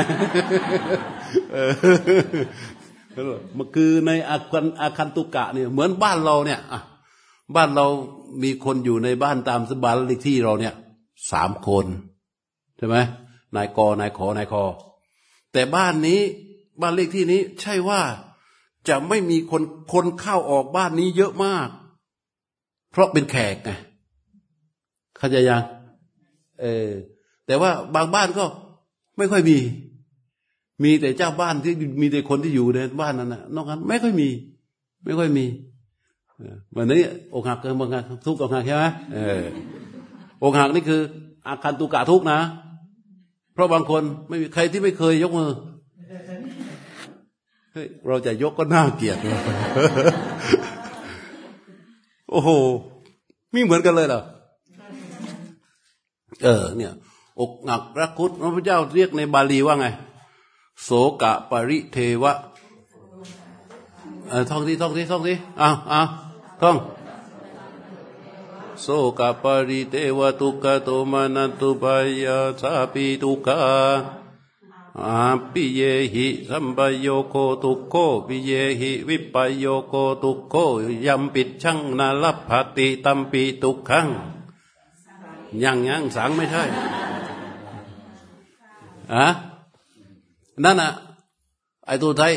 เออมันคือในอาคันอาคันตุกะเนี่ยเหมือนบ้านเราเนี่ยอะบ้านเรามีคนอยู่ในบ้านตามสบานเลขที่เราเนี่ยสามคนใช่ไหม นายกนายขอนายคอ แต่บ้านนี้บ้านเลขที่นี้ ใช่ว่าจะไม่มีคนคนเข้าออกบ้านนี้เยอะมาก เพราะเป็นแขกไงเข้าใจยังเออแต่ว่าบางบ้านก็ไม่ค่อยมี มีแต่เจ้าบ้านที่มีแต่คนที่อยู่ในบ้านนั้นนะนอกนั้นไม่ค่อยมี ไม่ค่อยมีวันนี้อกหักเกินบางงานทุกข์อกหักใช่ไหมเอออกหักนี่คืออาการตุกะทุกนะ เพราะบางคนไม่มีใครที่ไม่เคยยกมือเฮ้ยเราจะยกก็น่าเกลียดโอ้โหมีเหมือนกันเลยเหรอเออ เนี่ย อกหักรักคุดพระพุทธเจ้าเรียกในบาลีว่าไง โสกะปริเทวะท่องที่ท่องที่ท่องที่อ้าวอ้าวท่อง โสกปริเทวทุกขโตมานัตุปายาสาปิทุกขาอาปิเยหิสัมปโยโคทุกโคปิเยหิวิปโยโคทุกโคยัมปิดชังนาลภติตัมปีทุกขังยังยังสังไม่ใช่อะนั่นน่ะไอตัวไทย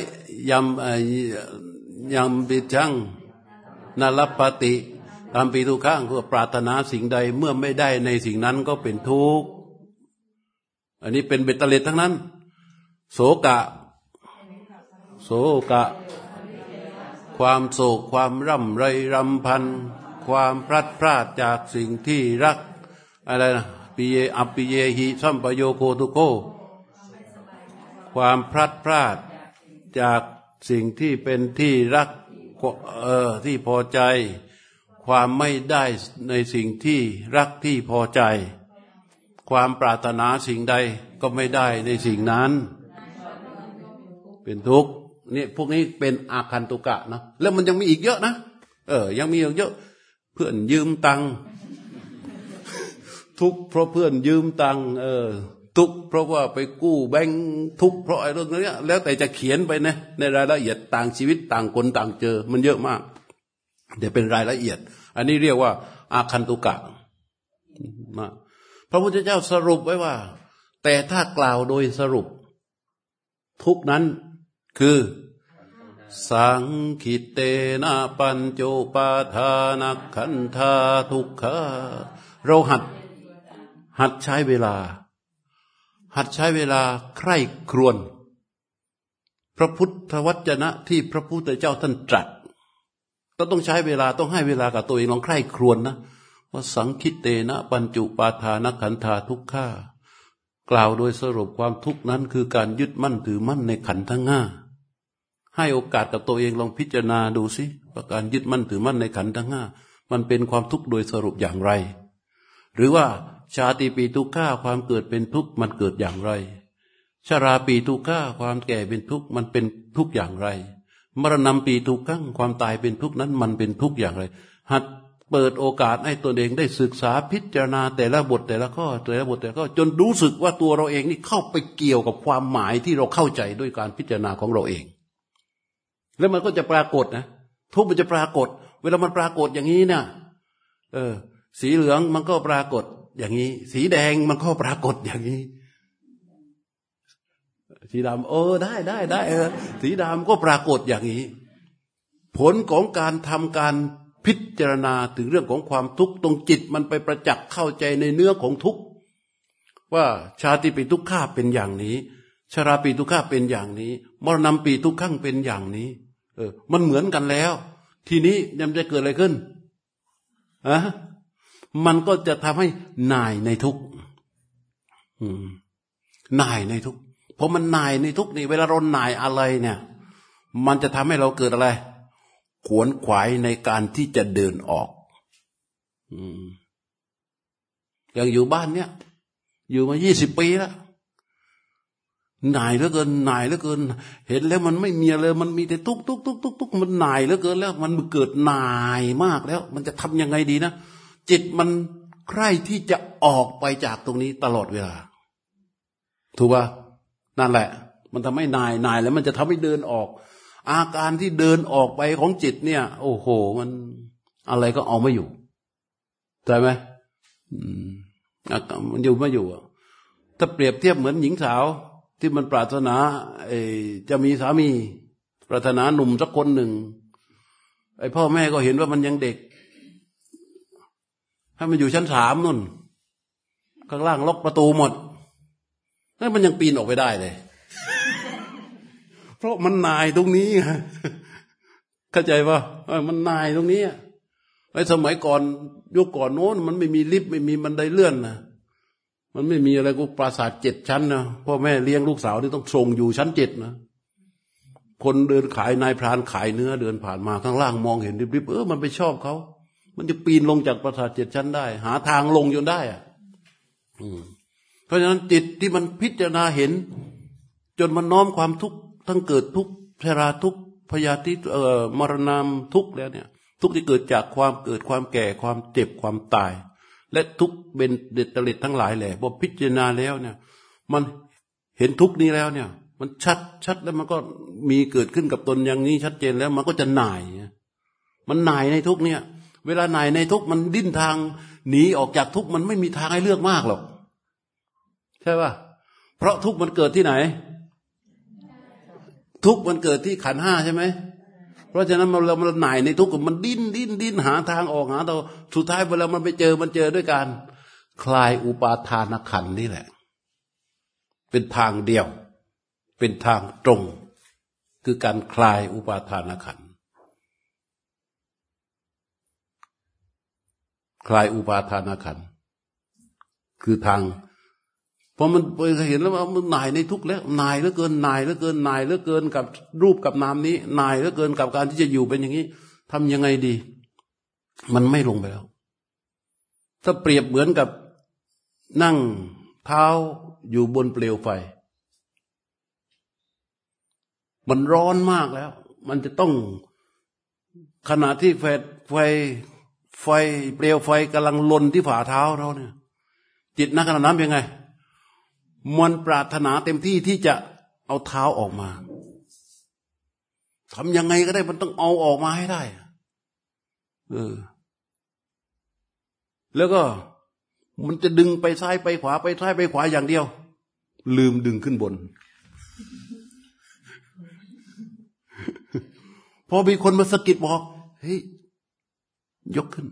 ยำยำปิดชังนาลปติามปีทุกข้างคือปรารถนาสิ่งใดเมื่อไม่ได้ในสิ่งนั้นก็เป็นทุกข์อันนี้เป็นเบตเตเลตทั้งนั้นโศกะโศกะ ความโศกความร่ำไรรำพัน ความพลัดพรากจากสิ่งที่รัก อะไรนะปิเยอปิเยหิสัมปโยโคตุโกความพลัดพรากจากสิ่งที่เป็นที่รัก เออที่พอใจ ความไม่ได้ในสิ่งที่รักที่พอใจ ความปรารถนาสิ่งใดก็ไม่ได้ในสิ่งนั้น เป็นทุกข์นี่พวกนี้เป็นอาคันตุกะนะแล้วมันยังมีอีกเยอะนะเออ ยังมีอีกเยอะ เพื่อนยืมตังทุกเพราะเพื่อนยืมตังเออ ทุกเพราะว่าไปกู้แบงค์ทุกเพราะไอ้เรื่องนี้แล้วแต่จะเขียนไปนะในรายละเอียดต่างชีวิตต่างคนต่างเจอ มันเยอะมาก เดี๋ยวเป็นรายละเอียด อันนี้เรียกว่า อาคันตุกะมาพระพุทธเจ้าสรุปไว้ว่า แต่ถ้ากล่าวโดยสรุป ทุกนั้นคือ สังคิเตนะปัญโจปาทานักขันธาทุกขาเราหัด หัดใช้เวลา หัดใช้เวลาใคร่ครวญพระพุทธวจนะที่พระพุทธเจ้าท่านตรัส ก็ต้องใช้เวลาต้องให้เวลากับตัวเองลองใคร่ครวญนนะว่าสังคิตเตนะ ปัญจุปาทานขันธาทุกข้ากล่าวโดยสรุปความทุกนั้นคือการยึดมั่นถือมั่นในขันทั้งห้าให้โอกาสกับตัวเองลองพิจารณาดูสิว่าการยึดมั่นถือมั่นในขันทั้งห้ามันเป็นความทุกข์โดยสรุปอย่างไร หรือว่าชาติปีทุกข้าความเกิดเป็นทุกข์มันเกิดอย่างไรชาราปีทุกข้าความแก่เป็นทุกข์มันเป็นทุกข์อย่างไร มรณะปีทุกขังความตายเป็นทุกข์นั้นมันเป็นทุกข์อย่างไร หัดเปิดโอกาสให้ตัวเองได้ศึกษาพิจารณาแต่ละบทแต่ละข้อแต่ละบทแต่ละข้อจนรู้สึกว่าตัวเราเองนี่เข้าไปเกี่ยวกับความหมายที่เราเข้าใจด้วยการพิจารณาของเราเอง แล้วมันก็จะปรากฏนะทุกมันจะปรากฏ เวลามันปรากฏอย่างนี้เนี่ยเออ สีเหลืองมันก็ปรากฏอย่างนี้ สีแดงมันก็ปรากฏอย่างนี้ สีดำเออได้ได้ได้เออสีดำก็ปรากฏอย่างนี้ ผลของการทำการพิจารณาถึงเรื่องของความทุกข์ตรงจิตมันไปประจักษ์เข้าใจในเนื้อของทุกข์ว่าชาติปีทุกข้าเป็นอย่างนี้ ชราปีทุกข้าเป็นอย่างนี้ มรณะปีทุกขั้งเป็นอย่างนี้ เออ มันเหมือนกันแล้ว ทีนี้ยังจะเกิดอะไรขึ้นอะมันก็จะทำให้นายในทุกนายในทุกเพราะมันนายในทุกนี่เวลาเรานายอะไรเนี่ย มันจะทำให้เราเกิดอะไร ขวนขวายในการที่จะเดินออกอย่างอยู่บ้านเนี่ย อยู่มายี่สิบปีแล้วหน่ายเหลือเกินหน่ายเหลือเกิน เห็นแล้วมันไม่มีอะไรมันมีแต่ทุกทุกทุกทุกทุกมันหน่ายเหลือเกินแล้ว มันเกิดหน่ายมากแล้ว มันจะทำยังไงดีนะจิตมันใคร่ที่จะออกไปจากตรงนี้ตลอดเวลา ถูกป่ะ นั่นแหละ มันทำให้นายนายแล้วมันจะทำให้เดินออก อาการที่เดินออกไปของจิตเนี่ย โอ้โห มันอะไรก็เอาไม่อยู่ใช่ไหมมันอยู่ไม่อยู่ถ้าเปรียบเทียบเหมือนหญิงสาวที่มันปรารถนาจะมีสามี ปรารถนาหนุ่มสักคนหนึ่ง ไอพ่อแม่ก็เห็นว่ามันยังเด็ก ให้มันอยู่ชั้นสามนุ่น ข้างล่างล็อกประตูหมด แล้วมันยังปีนออกไปได้เลย เพราะมันนายตรงนี้เข้าใจป่ะมันนายตรงนี้ไอ้สมัยก่อนยุคก่อนโน้น มันไม่มีลิฟต์ไม่มีบันไดเลื่อนนะมันไม่มีอะไรกูปราสาทเจ็ดชั้นนะพ่อแม่เลี้ยงลูกสาวที่ต้องส่งอยู่ชั้นเจ็ดนะคนเดินขายนายพรานขายเนื้อเดินผ่านมาข้างล่างมองเห็นริบๆเออมันไปชอบเขา มันจะปีนลงจากปราสาทเจ็ดชั้นได้ หาทางลงจนได้อะ เพราะฉะนั้นจิตที่มันพิจารณาเห็น จนมันน้อมความทุกข์ทั้งเกิดทุกข์ชราทุกข์พยาธิเอ่อมรณะทุกข์แล้วเนี่ย ทุกข์ที่เกิดจากความเกิดความแก่ความเจ็บความตาย และทุกข์เบนเด็ดตลิดทั้งหลายแหละพอพิจารณาแล้วเนี่ย มันเห็นทุกข์นี้แล้วเนี่ย มันชัดชัดแล้วมันก็มีเกิดขึ้นกับตนอย่างนี้ชัดเจนแล้วมันก็จะหน่าย มันหน่ายในทุกเนี่ย เวลาหน่ายในทุกมันดิ้นทางหนีออกจากทุกมันไม่มีทางให้เลือกมากหรอก ช่ป่ะเพราะทุกมันเกิดที่ไหน ทุกมันเกิดที่ขันห้าใช่ไหมเพราะฉะนั้นเราเราหน่ายในทุกข์มันดิ้นดิ้นดิ้นหาทางออกหาตัวสุดท้ายเวลามันไปเจอมันเจอด้วยการคลายอุปาทานขันนี่แหละ เป็นทางเดียว เป็นทางตรง คือการคลายอุปาทานขันคลายอุปาทานขันคือทาง พอมันไปเห็นแล้วว่ามันนายในทุกแล้วนายเหลือเกินนายเหลือเกินนายเหลือเกินกับรูปกับนามนี้นายเหลือเกินกับการที่จะอยู่เป็นอย่างนี้ทำยังไงดี มันไม่ลงไปแล้ว ถ้าเปรียบเหมือนกับนั่งเท้าอยู่บนเปลวไฟ มันร้อนมากแล้ว มันจะต้องขณะที่ไฟไฟไฟเปลวไฟกำลังลนที่ฝ่าเท้าเราเนี่ย จิตนักขณะนั้นเป็นไง มันปรารถนาเต็มที่ที่จะเอาเท้าออกมาทำยังไงก็ได้มันต้องเอาออกมาให้ได้เออแล้วก็มันจะดึงไปซ้ายไปขวาไปซ้ายไปขวาอย่างเดียว ลืมดึงขึ้นบน พอมีคนมาสะกิดบอกเฮ้ยยกขึ้น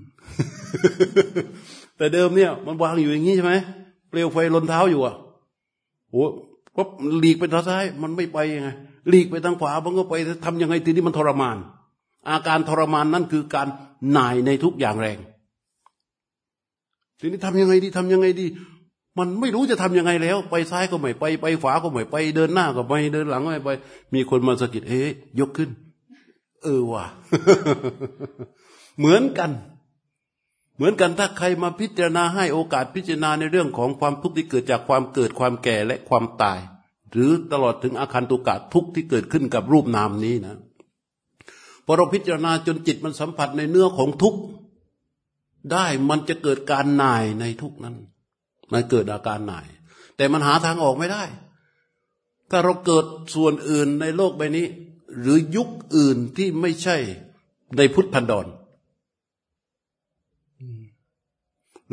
แต่เดิมเนี่ย มันวางอยู่อย่างนี้ใช่ไหมเปลวไฟลนเท้าอยู่อะ โอ้ก็หลีกไปทางซ้าย มันไม่ไปยังไงหลีกไปทางขวามันก็ไปทำยังไงทีนี้มันทรมาน อาการทรมานนั่นคือการหน่ายในทุกอย่างแรง ทีนี้ทำยังไงดีทำยังไงดี มันไม่รู้จะทํำยังไงแล้ว ไปซ้ายก็ไม่ไปไปขวาก็ไม่ไปเดินหน้าก็ไม่เดินหลังก็ไม่ไป มีคนมาสะกิดเฮ้ยยกขึ้น เออว่ะเหมือนกัน เหมือนกันถ้าใครมาพิจารณาให้โอกาสพิจารณาในเรื่องของความทุกข์ที่เกิดจากความเกิดความแก่และความตาย หรือตลอดถึงอาคารตุกะทุกข์ที่เกิดขึ้นกับรูปนามนี้นะพอเราพิจารณาจนจิตมันสัมผัสในเนื้อของทุกข์ได้มันจะเกิดการหน่ายในทุกนั้น มันเกิดอาการหน่าย แต่มันหาทางออกไม่ได้ ถ้าเราเกิดส่วนอื่นในโลกใบนี้ หรือยุคอื่นที่ไม่ใช่ในพุทธันดร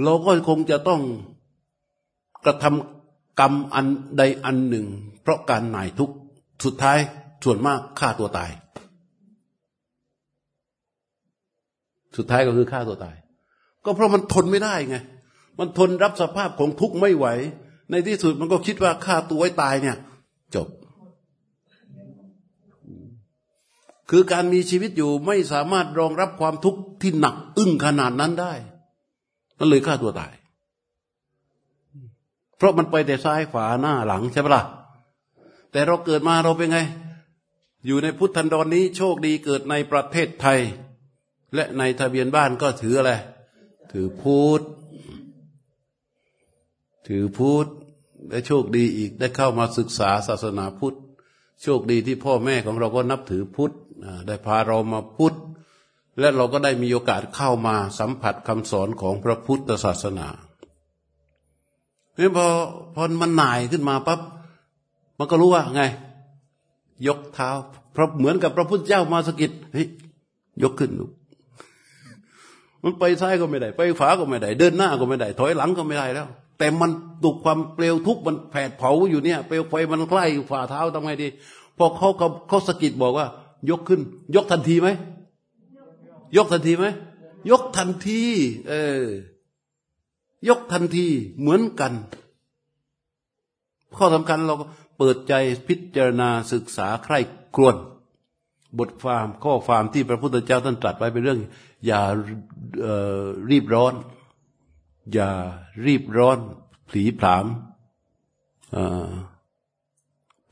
เราก็คงจะต้องกระทำกรรมอันใดอันหนึ่ง เพราะการหน่ายทุกสุดท้ายส่วนมากฆ่าตัวตาย สุดท้ายก็คือฆ่าตัวตาย ก็เพราะมันทนไม่ได้ไง มันทนรับสภาพของทุกข์ไม่ไหว ในที่สุดมันก็คิดว่าฆ่าตัวไว้ตายเนี่ย จบ คือการมีชีวิตอยู่ไม่สามารถรองรับความทุกข์ที่หนักอึ้งขนาดนั้นได้ มันเลยฆ่าตัวตาย เพราะมันไปแต่ซ้ายขวาหน้าหลังใช่ปะล่ะแต่เราเกิดมาเราเป็นไง อยู่ในพุทธันดรนนี้โชคดีเกิดในประเทศไทย และในทะเบียนบ้านก็ถืออะไร ถือพุทธถือพุทธและโชคดีอีกได้เข้ามาศึกษาศาสนาพุทธ โชคดีที่พ่อแม่ของเราก็นับถือพุทธได้พาเรามาพุทธ และเราก็ได้มีโอกาสเข้ามาสัมผัสคำสอนของพระพุทธศาสนาเพราะพอพอมันหน่ายขึ้นมาปั๊บมันก็รู้ว่าไง ยกเท้าเพราะเหมือนกับพระพุทธเจ้ามาสกิดเฮ้ยยกขึ้นลูกมันไปซ้ายก็ไม่ได้ ไปขวาก็ไม่ได้ เดินหน้าก็ไม่ได้ ถอยหลังก็ไม่ได้แล้ว แต่มันตุกความเปลวทุกข์มันแผดเผาอยู่เนี่ยเปลวไฟมันใกล้ฝ่าเท้าทำไงดีพอเขาเขาเขาสกิดบอกว่า ยกขึ้น ยกทันทีไหม ยกทันทีไหมยกทันที เออ ยกทันทีเหมือนกัน ข้อสำคัญเราก็เปิดใจพิจารณาศึกษาใคร่ครวญบทความข้อความที่พระพุทธเจ้าท่านตรัสไว้เป็นเรื่อง อย่ารีบร้อน อย่ารีบร้อนผีผาม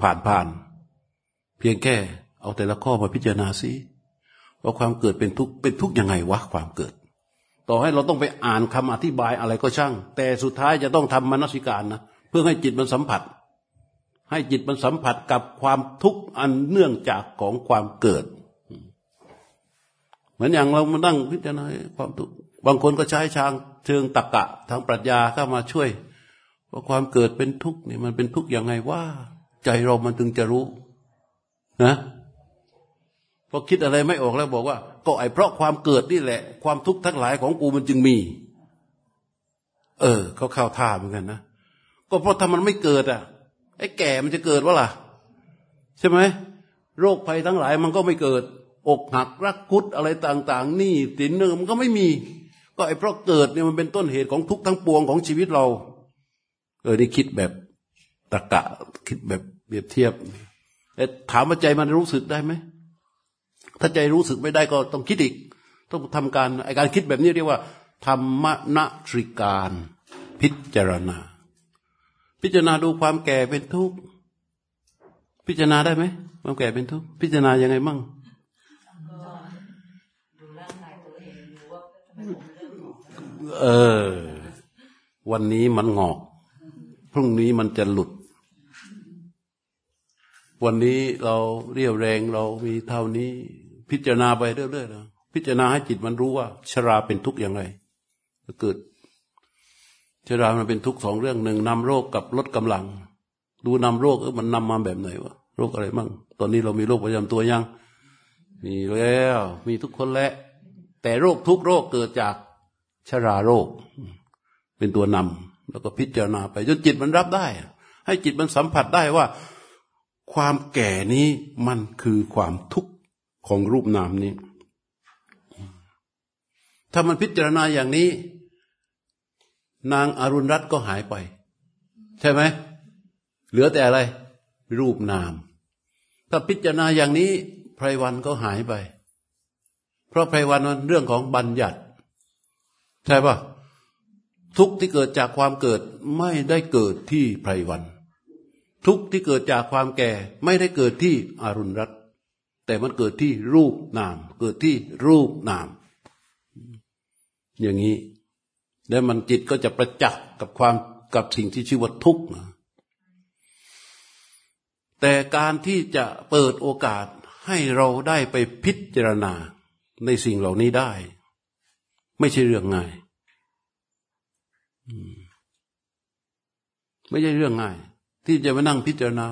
ผ่านผ่าน เพียงแค่เอาแต่ละข้อมาพิจารณาสิ ว่าความเกิดเป็นทุกข์เป็นทุกข์ยังไงวะความเกิด ต่อให้เราต้องไปอ่านคำอธิบายอะไรก็ช่าง แต่สุดท้ายจะต้องทำมนสิการนะเพื่อให้จิตมันสัมผัส ให้จิตมันสัมผัสกับความทุกข์อันเนื่องจากของความเกิด เหมือนอย่างเรามานั่งพิจารณาความทุกข์บางคนก็ใช้ชางเชิงตรกกะทางปรัชญาเข้ามาช่วย ว่าความเกิดเป็นทุกข์นี่มันเป็นทุกข์ยังไงว่า ใจเรามันถึงจะรู้ นะ พอคิดอะไรไม่ออกแล้วบอกว่า ก็ไอเพราะความเกิดนี่แหละ ความทุกข์ทั้งหลายของกูมันจึงมี เออเขาเข้าท่าเหมือนกันนะก็เพราะถ้ามันไม่เกิดอะไอ้แก่มันจะเกิดวะล่ะ ใช่ไหมโรคภัยทั้งหลายมันก็ไม่เกิด อกหักรักคุดอะไรต่าง ๆ นี่ตินเนื้อมันก็ไม่มี ก็ไอ้เพราะเกิดเนี่ยมันเป็นต้นเหตุของทุกทั้งปวงของชีวิตเรา เออนี่คิดแบบตะกะคิดแบบเปรียบเทียบแต่ถามว่าใจมันรู้สึกได้ไหม ถ้าใจรู้สึกไม่ได้ก็ต้องคิดอีก ต้องทำการไอการคิดแบบนี้เรียกว่า ธรรมนตริการ พิจารณา พิจารณาดูความแก่เป็นทุกข์พิจารณาได้ไหมความแก่เป็นทุกข์พิจารณายังไงมั่งเออ วันนี้มันงอก พรุ่งนี้มันจะหลุด วันนี้เราเรียวแรงเรามีเท่านี้ พิจารณาไปเรื่อยๆนะพิจารณาให้จิตมันรู้ว่า ชราเป็นทุกข์อย่างไรเกิด ชรามันเป็นทุกข์สองเรื่องหนึ่งนำโรคกับลดกำลัง ดูนำโรคเออมันนำมาแบบไหนวะโรคอะไรมั่งตอนนี้เรามีโรคประจำตัวยังมีแล้ว มีทุกคนแหละ แต่โรคทุกโรคเกิดจากชราโรค เป็นตัวนำแล้วก็พิจารณาไปจนจิตมันรับได้ ให้จิตมันสัมผัสได้ว่า ความแก่นี้มันคือความทุกข์ ของรูปนามนี้ ถ้ามันพิจารณาอย่างนี้ นางอารุณรัตน์ก็หายไป ใช่ไหม เหลือแต่อะไร รูปนาม ถ้าพิจารณาอย่างนี้ไพรวันก็หายไป เพราะไพรวันมันเรื่องของบัญญัติ ใช่ปะทุกที่เกิดจากความเกิดไม่ได้เกิดที่ไพรวัน ทุกที่เกิดจากความแก่ไม่ได้เกิดที่อรุณรัตน แต่มันเกิดที่รูปนาม เกิดที่รูปนาม อย่างนี้ แล้วมันจิตก็จะประจักษ์กับความกับสิ่งที่ชื่อว่าทุกข์แต่การที่จะเปิดโอกาสให้เราได้ไปพิจารณาในสิ่งเหล่านี้ได้ ไม่ใช่เรื่องง่ายไม่ใช่เรื่องง่าย ที่จะมานั่งพิจารณา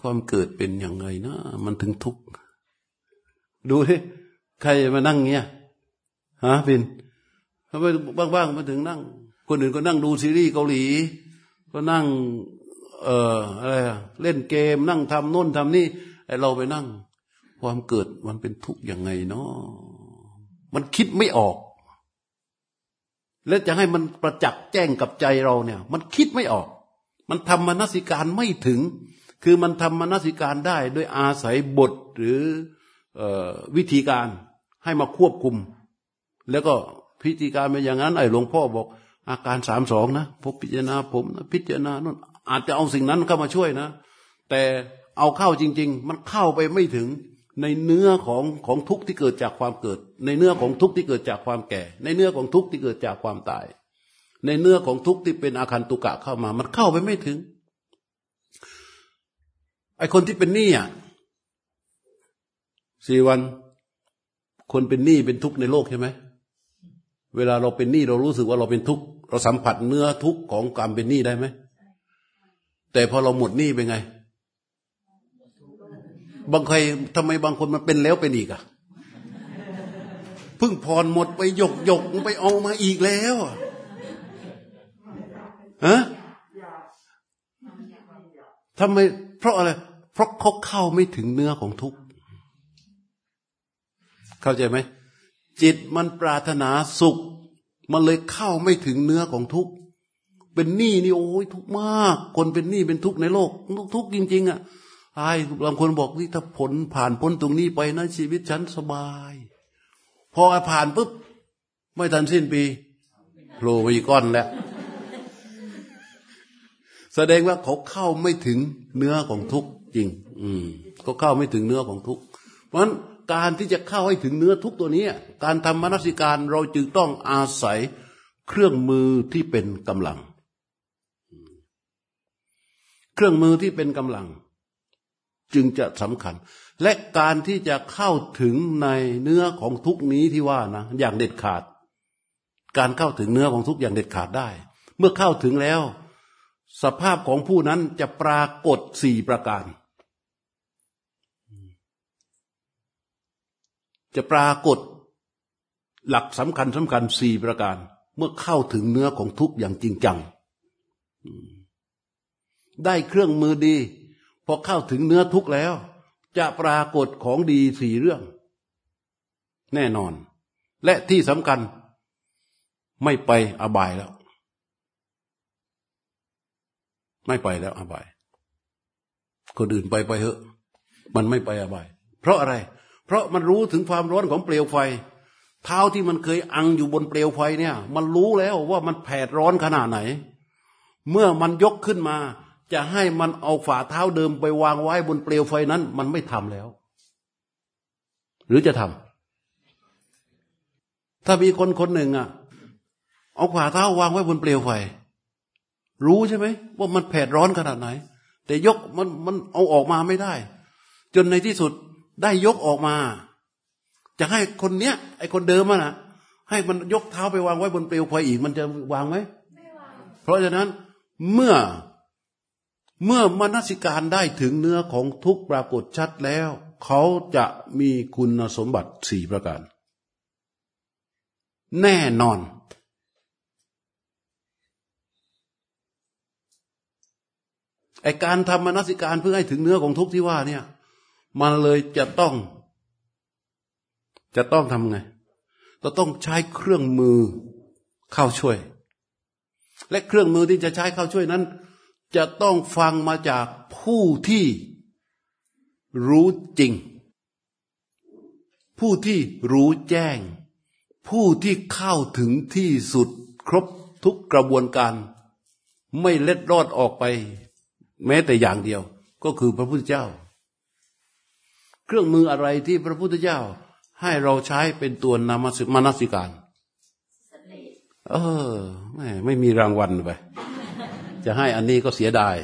ความเกิดเป็นอย่างไงนะมันถึงทุกข์ดูทีใครมานั่งเงี้ยฮะพินทำไมบ้างๆมาถึงนั่ง คนอื่นก็นั่งดูซีรีส์เกาหลี ก็นั่ง เอ่ออะไรเล่นเกมนั่งทำโน่นทำนี่ไอเราไปนั่ง ความเกิดมันเป็นทุกข์ยังไงเนาะมันคิดไม่ออก แล้วจะให้มันประจักษ์แจ้งกับใจเราเนี่ย มันคิดไม่ออก มันทำมนสิการไม่ถึง คือมันทำมนสิการได้ด้วยอาศัยบทหรืออวิธีการให้มาควบคุม แล้วก็พิธีการเป็นอย่างนั้นไอ้หลวงพ่อบอก อาการสามสองนะพบพิจารณาผมนะพิจารณานู่นอาจจะเอาสิ่งนั้นเข้ามาช่วยนะ แต่เอาเข้าจริง ๆ มันเข้าไปไม่ถึงในเนื้อของของทุกข์ที่เกิดจากความเกิด ในเนื้อของทุกข์ที่เกิดจากความแก่ ในเนื้อของทุกข์ที่เกิดจากความตาย ในเนื้อของทุกข์ที่เป็นอาคันตุกะเข้ามา มันเข้าไปไม่ถึง ไอคนที่เป็นหนี้อะสี่วัน คนเป็นหนี้เป็นทุกข์ในโลกใช่ไหมเวลาเราเป็นหนี้เรารู้สึกว่าเราเป็นทุกข์เราสัมผัสเนื้อทุกข์ของการเป็นหนี้ได้ไหมแต่พอเราหมดหนี้เป็นไง บางใครทำไมบางคนมันเป็นแล้วเป็นอีกอะพึ่งพรหมดไปหยกหยกไปเอามาอีกแล้วฮะทำไม เพราะอะไร เพราะเขาเข้าไม่ถึงเนื้อของทุกข์เข้าใจไหมจิตมันปรารถนาสุข มันเลยเข้าไม่ถึงเนื้อของทุกข์เป็นหนี้นี่โอ้ยทุกมาก คนเป็นหนี้เป็นทุกข์ในโลก ทุกข์จริง ๆ อะไอ้บางคนบอกนี่ถ้าผลผ่านพ้นตรงนี้ไปนะชีวิตฉันสบาย พอผ่านปุ๊บไม่ทันสิ้นปีโผล่มาอีกก้อนแล้ว แสดงว่าเขาเข้าไม่ถึงเนื้อของทุกข์ จริง อืมเขาเข้าไม่ถึงเนื้อของทุกข์เพราะฉะนั้นการที่จะเข้าให้ถึงเนื้อทุกตัวนี้ การทำมนสิการเราจึงต้องอาศัยเครื่องมือที่เป็นกำลัง เครื่องมือที่เป็นกำลัง จึงจะสำคัญ และการที่จะเข้าถึงในเนื้อของทุกนี้ที่ว่านะอย่างเด็ดขาด การเข้าถึงเนื้อของทุกอย่างเด็ดขาดได้ เมื่อเข้าถึงแล้ว สภาพของผู้นั้นจะปรากฏสี่ประการ จะปรากฏหลักสำคัญสำคัญสี่ประการ เมื่อเข้าถึงเนื้อของทุกอย่างจริงจัง ได้เครื่องมือดี พอเข้าถึงเนื้อทุกแล้ว จะปรากฏของดีสี่เรื่อง แน่นอน และที่สำคัญไม่ไปอบายแล้ว ไม่ไปแล้วอบาย คนอื่นไปไปเถอะ มันไม่ไปอบาย เพราะอะไร เพราะมันรู้ถึงความร้อนของเปลวไฟ เท้าที่มันเคยอังอยู่บนเปลวไฟเนี่ย มันรู้แล้วว่ามันแผดร้อนขนาดไหน เมื่อมันยกขึ้นมา จะให้มันเอาฝ่าเท้าเดิมไปวางไว้บนเปลวไฟนั้น มันไม่ทำแล้ว หรือจะทำถ้ามีคนคนหนึ่งอะเอาฝ่าเท้าวางไว้บนเปลวไฟ รู้ใช่ไหมว่ามันแผดร้อนขนาดไหน แต่ยกมันมันเอาออกมาไม่ได้ จนในที่สุดได้ยกออกมา จะให้คนเนี้ย ไอ้คนเดิมอะนะให้มันยกเท้าไปวางไว้บนเปลวไฟอีก มันจะวางไหมไม่วางเพราะฉะนั้นเมื่อเมื่อมนสิการได้ถึงเนื้อของทุกปรากฏชัดแล้ว เขาจะมีคุณสมบัติสี่ประการ แน่นอน ไอการทำมนสิการเพื่อให้ถึงเนื้อของทุกที่ว่าเนี่ย มันเลยจะต้อง จะต้องทำไงเราต้องใช้เครื่องมือเข้าช่วย และเครื่องมือที่จะใช้เข้าช่วยนั้น จะต้องฟังมาจากผู้ที่รู้จริง ผู้ที่รู้แจ้ง ผู้ที่เข้าถึงที่สุดครบทุกกระบวนการ ไม่เล็ดรอดออกไป แม้แต่อย่างเดียวก็คือพระพุทธเจ้า เครื่องมืออะไรที่พระพุทธเจ้า ให้เราใช้เป็นตัวนามสมนสิการ เออไม่ไม่มีรางวัลไป จะให้อันนี้ก็เสียดาย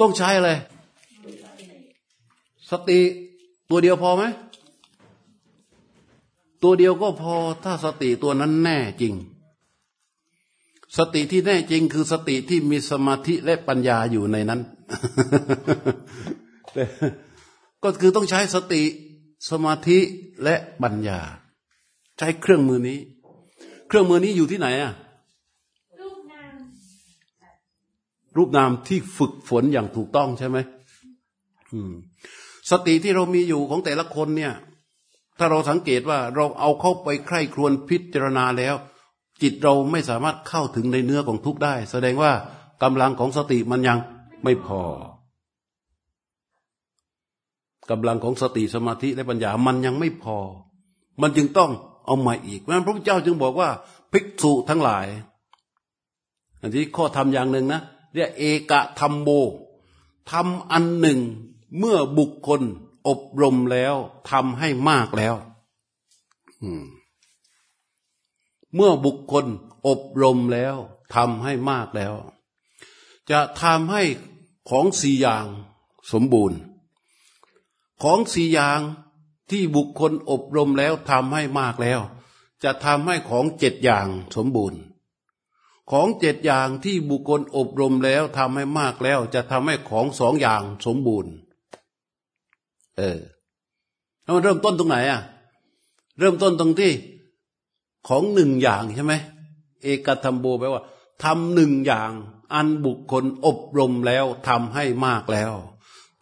ต้องใช้อะไร สติตัวเดียวพอไหม ตัวเดียวก็พอถ้าสติตัวนั้นแน่จริง สติที่แน่จริงคือสติที่มีสมาธิและปัญญาอยู่ในนั้น ก็คือต้องใช้สติสมาธิและปัญญา ใช้เครื่องมือนี้ เครื่องมือนี้อยู่ที่ไหนอะรูปนามที่ฝึกฝนอย่างถูกต้องใช่ไหมสติที่เรามีอยู่ของแต่ละคนเนี่ย ถ้าเราสังเกตว่าเราเอาเข้าไปใคร่ครวญพิจารณาแล้ว จิตเราไม่สามารถเข้าถึงในเนื้อของทุกได้ แสดงว่ากำลังของสติมันยังไม่พอกำลังของสติสมาธิและปัญญามันยังไม่พอ มันจึงต้องเอามาอีกเพราะนั้นพระพุทธเจ้าจึงบอกว่าภิกษุทั้งหลาย อันที่ข้อธรรมอย่างหนึ่งนะเรียกเอกธรรมโมทำอันหนึ่งเมื่อบุคคลอบรมแล้วทำให้มากแล้ว เมื่อบุคคลอบรมแล้วทำให้มากแล้ว จะทำให้ของสี่อย่างสมบูรณ์ ของสี่อย่างที่บุคคลอบรมแล้วทำให้มากแล้ว จะทำให้ของเจ็ดอย่างสมบูรณ์ ของเจ็ดอย่างที่บุคคลอบรมแล้วทำให้มากแล้ว จะทำให้ของสองอย่างสมบูรณ์ เออแล้วมันเริ่มต้นตรงไหนอะ เริ่มต้นตรงที่ ของหนึ่งอย่างใช่ไหมเอกธรรมโบแปลว่าทำหนึ่งอย่าง อันบุคคลอบรมแล้วทำให้มากแล้ว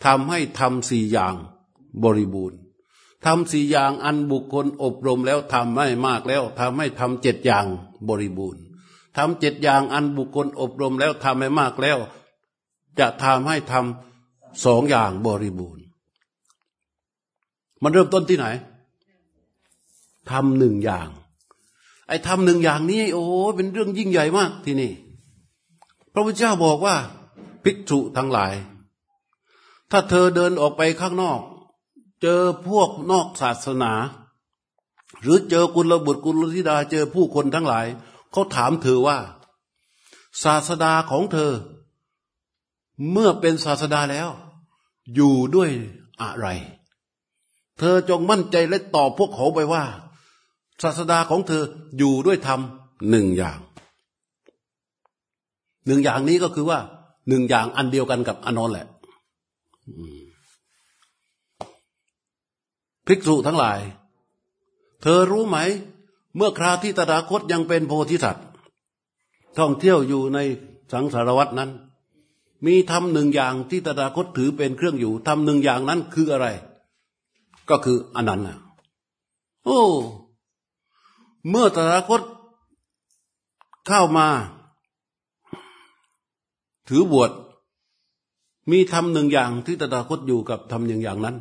ทำให้ทำสี่อย่างบริบูรณ์ทำสี่อย่างอันบุคคลอบรมแล้วทำให้มากแล้วทำให้ทำเจ็ดอย่างบริบูรณ์ทำเจ็ดอย่างอันบุคคลอบรมแล้วทำให้มากแล้ว จะทำให้ทำสองอย่างบริบูรณ์ มันเริ่มต้นที่ไหนทำหนึ่งอย่าง ไอ้ทำหนึ่งอย่างนี้ โอ้เป็นเรื่องยิ่งใหญ่มากที่นี่พระพุทธเจ้าบอกว่า ภิกษุทั้งหลาย ถ้าเธอเดินออกไปข้างนอก เจอพวกนอกศาสนา หรือเจอกุลบุตรกุลธิดาเจอผู้คนทั้งหลายเขาถามเธอว่า ศาสดาของเธอ เมื่อเป็นศาสดาแล้ว อยู่ด้วยอะไร เธอจงมั่นใจและตอบพวกเขาไปว่า ศาสดาของเธออยู่ด้วยธรรมหนึ่งอย่าง หนึ่งอย่างนี้ก็คือว่าหนึ่งอย่างอันเดียวกันกับอนนท์แหละภิกษุทั้งหลาย เธอรู้ไหม เมื่อคราที่ตถาคตยังเป็นโพธิสัตว์ท่องเที่ยวอยู่ในสังสารวัตนั้น มีทำหนึ่งอย่างที่ตถาคตถือเป็นเครื่องอยู่ทำหนึ่งอย่างนั้นคืออะไร ก็คืออนันต์โอ้ เมื่อตถาคตเข้ามา ถือบวชมีทำหนึ่งอย่างที่ตถาคตอยู่กับทำหนึ่งอย่างนั้น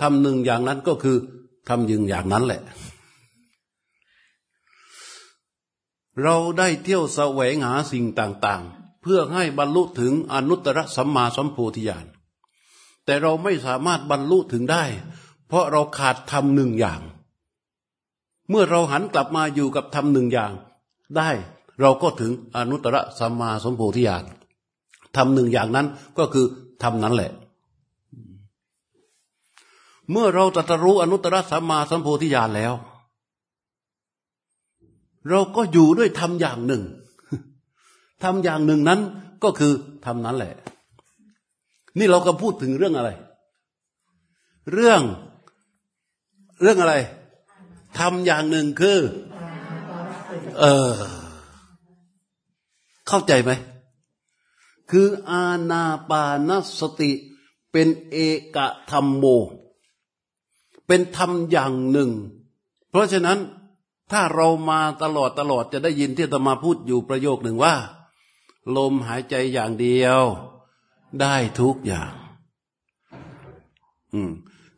ทำหนึ่งอย่างนั้นก็คือทำยิงอย่างนั้นแหละ เราได้เที่ยวแสวงหาสิ่งต่าง ๆ เพื่อให้บรรลุถึงอนุตตรสัมมาสัมโพธิญาณแต่เราไม่สามารถบรรลุถึงได้ เพราะเราขาดทำหนึ่งอย่าง เมื่อเราหันกลับมาอยู่กับทำหนึ่งอย่าง ได้เราก็ถึงอนุตตรสัมมาสัมโพธิญาณทำหนึ่งอย่างนั้นก็คือทำนั้นแหละ เมื่อเราตรัสรู้อนุตตรสัมมาสัมโพธิญาณแล้ว เราก็อยู่ด้วยทำอย่างหนึ่งทำอย่างหนึ่งนั้นก็คือทำนั้นแหละ นี่เราก็พูดถึงเรื่องอะไร เรื่อง เรื่องอะไร ทำอย่างหนึ่งคือ เออ เข้าใจไหม คืออาณาปานสติเป็นเอกธรรมโม เป็นธรรมอย่างหนึ่ง เพราะฉะนั้นถ้าเรามาตลอดตลอดจะได้ยินที่ตมาพูดอยู่ประโยคหนึ่งว่า ลมหายใจอย่างเดียว ได้ทุกอย่าง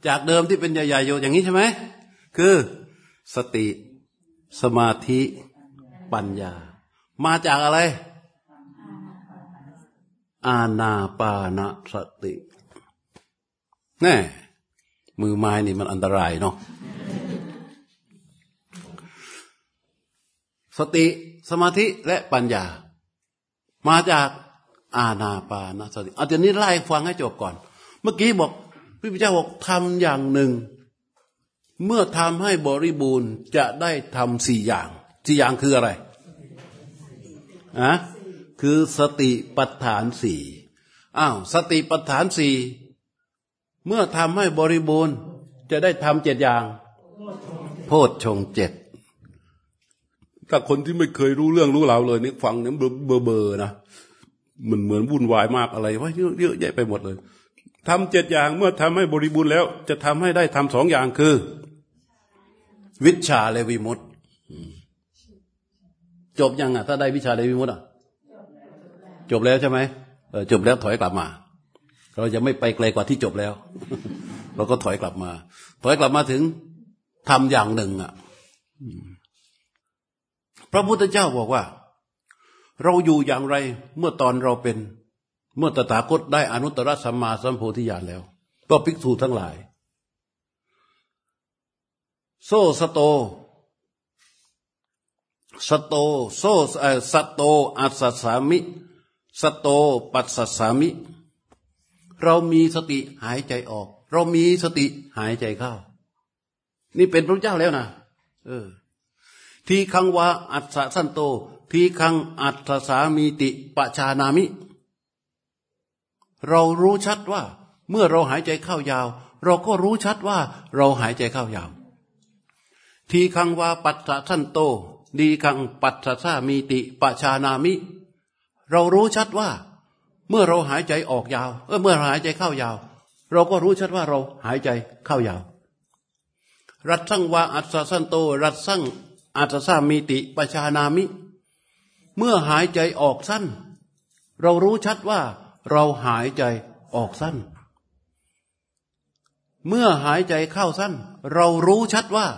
จากเดิมที่เป็นใหญ่ๆอยู่อย่างนี้ใช่ไหมคือ สติ สมาธิ ปัญญา มาจากอะไร อาณาปานสติแน่มือไม้นี่มันอันตรายเนาะสติสมาธิและปัญญา มาจากอาณาปานสติเอาจารย์นี้ไล่ฟังให้จบก่อน เมื่อกี้บอกพี่พิจาบอกทำอย่างหนึ่ง เมื่อทำให้บริบูรณ์จะได้ทำสี่อย่างสี่อย่างคืออะไรอะคือสติปัฏฐานสี่อ้าวสติปัฏฐานสี่เมื่อทำให้บริบูรณ์จะได้ทำเจ็ดอย่าง โพชฌงเจ็ดถ้าคนที่ไม่เคยรู้เรื่องรู้ราวเลยนี่ฟังเนี่ยเบอร์เบอร์นะมันเหมือนวุ่นวายมากอะไรว่าเยอะเยอะแยะไปหมดเลยทำเจ็ดอย่างเมื่อทำให้บริบูรณ์แล้ว จะทำให้ได้ทำสองอย่างคือ วิชาแลวิมุตจบยังอะ ถ้าได้วิชาแลวิมุตอะ จบแล้วใช่ไหมจบแล้วถอยกลับมา เราจะไม่ไปไกลกว่าที่จบแล้ว เราก็ถอยกลับมา ถอยกลับมาถึงทำอย่างหนึ่งอะพระพุทธเจ้าบอกว่า เราอยู่อย่างไรเมื่อตอนเราเป็น เมื่อตถาคตได้อนุตตรสัมมาสัมโพธิญาณแล้ว ก็ภิกษุทั้งหลาย โซสโต สโต โซสโตอัสสามิ สโตปัสสสามิ เรามีสติหายใจออก เรามีสติหายใจเข้า นี่เป็นพระเจ้าแล้วนะเออ ทีคังวาอัศสันโต ทีคังอัศสามีติปชานามิ เรารู้ชัดว่า เมื่อเราหายใจเข้ายาว เราก็รู้ชัดว่า เราหายใจเข้ายาว ทีคังวาปัสสะสันโต ดีคังปัสสะมีติปชานามิ เรารู้ชัดว่า เมื่อเราหายใจออกยาว เออเมื่อหายใจเข้ายาว เราก็รู้ชัดว่าเราหายใจเข้ายาว รัตสังวาอัศสันโต รัตสังอัศสามีติปชานามิ เมื่อหายใจออกสั้น เรารู้ชัดว่าเราหายใจออกสั้น เมื่อหายใจเข้าสั้น เรารู้ชัดว่า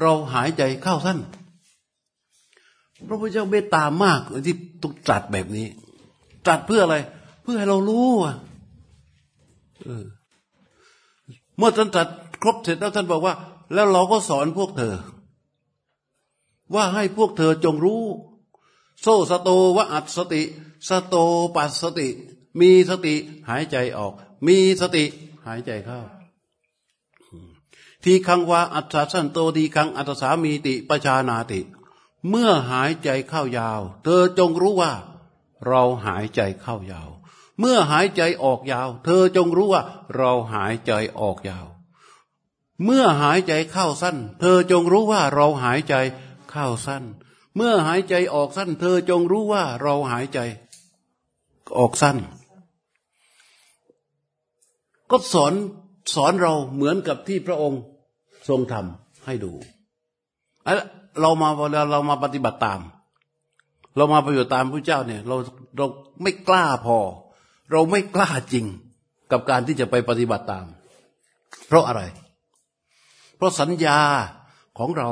เราหายใจเข้าสั้นพระพุทธเจ้าเมตตามากที่ต้องตรัสแบบนี้ ตรัสเพื่ออะไร เพื่อให้เรารู้อะเมื่อท่านตรัสครบเสร็จแล้วท่านบอกว่า แล้วเราก็สอนพวกเธอ ว่าให้พวกเธอจงรู้ โซสโตวะอัตสติ สโตปัสสติ มีสติหายใจออก มีสติหายใจเข้า ทีคังวาอัตสันโตทีคังอัตสามีติปชานาติ เมื่อหายใจเข้ายาว เธอจงรู้ว่า เราหายใจเข้ายาว เมื่อหายใจออกยาว เธอจงรู้ว่า เราหายใจออกยาว เมื่อหายใจเข้าสั้น เธอจงรู้ว่าเราหายใจเข้าสั้น เมื่อหายใจออกสั้น เธอจงรู้ว่าเราหายใจ ออกสั้น ก็สอนสอนเราเหมือนกับที่พระองค์ ทรงทำให้ดูเรามาเวลาเรามาปฏิบัติตาม เรามาปฏิบัติตามพระเจ้าเนี่ย เราเราไม่กล้าพอ เราไม่กล้าจริงกับการที่จะไปปฏิบัติตาม เพราะอะไร เพราะสัญญาของเรา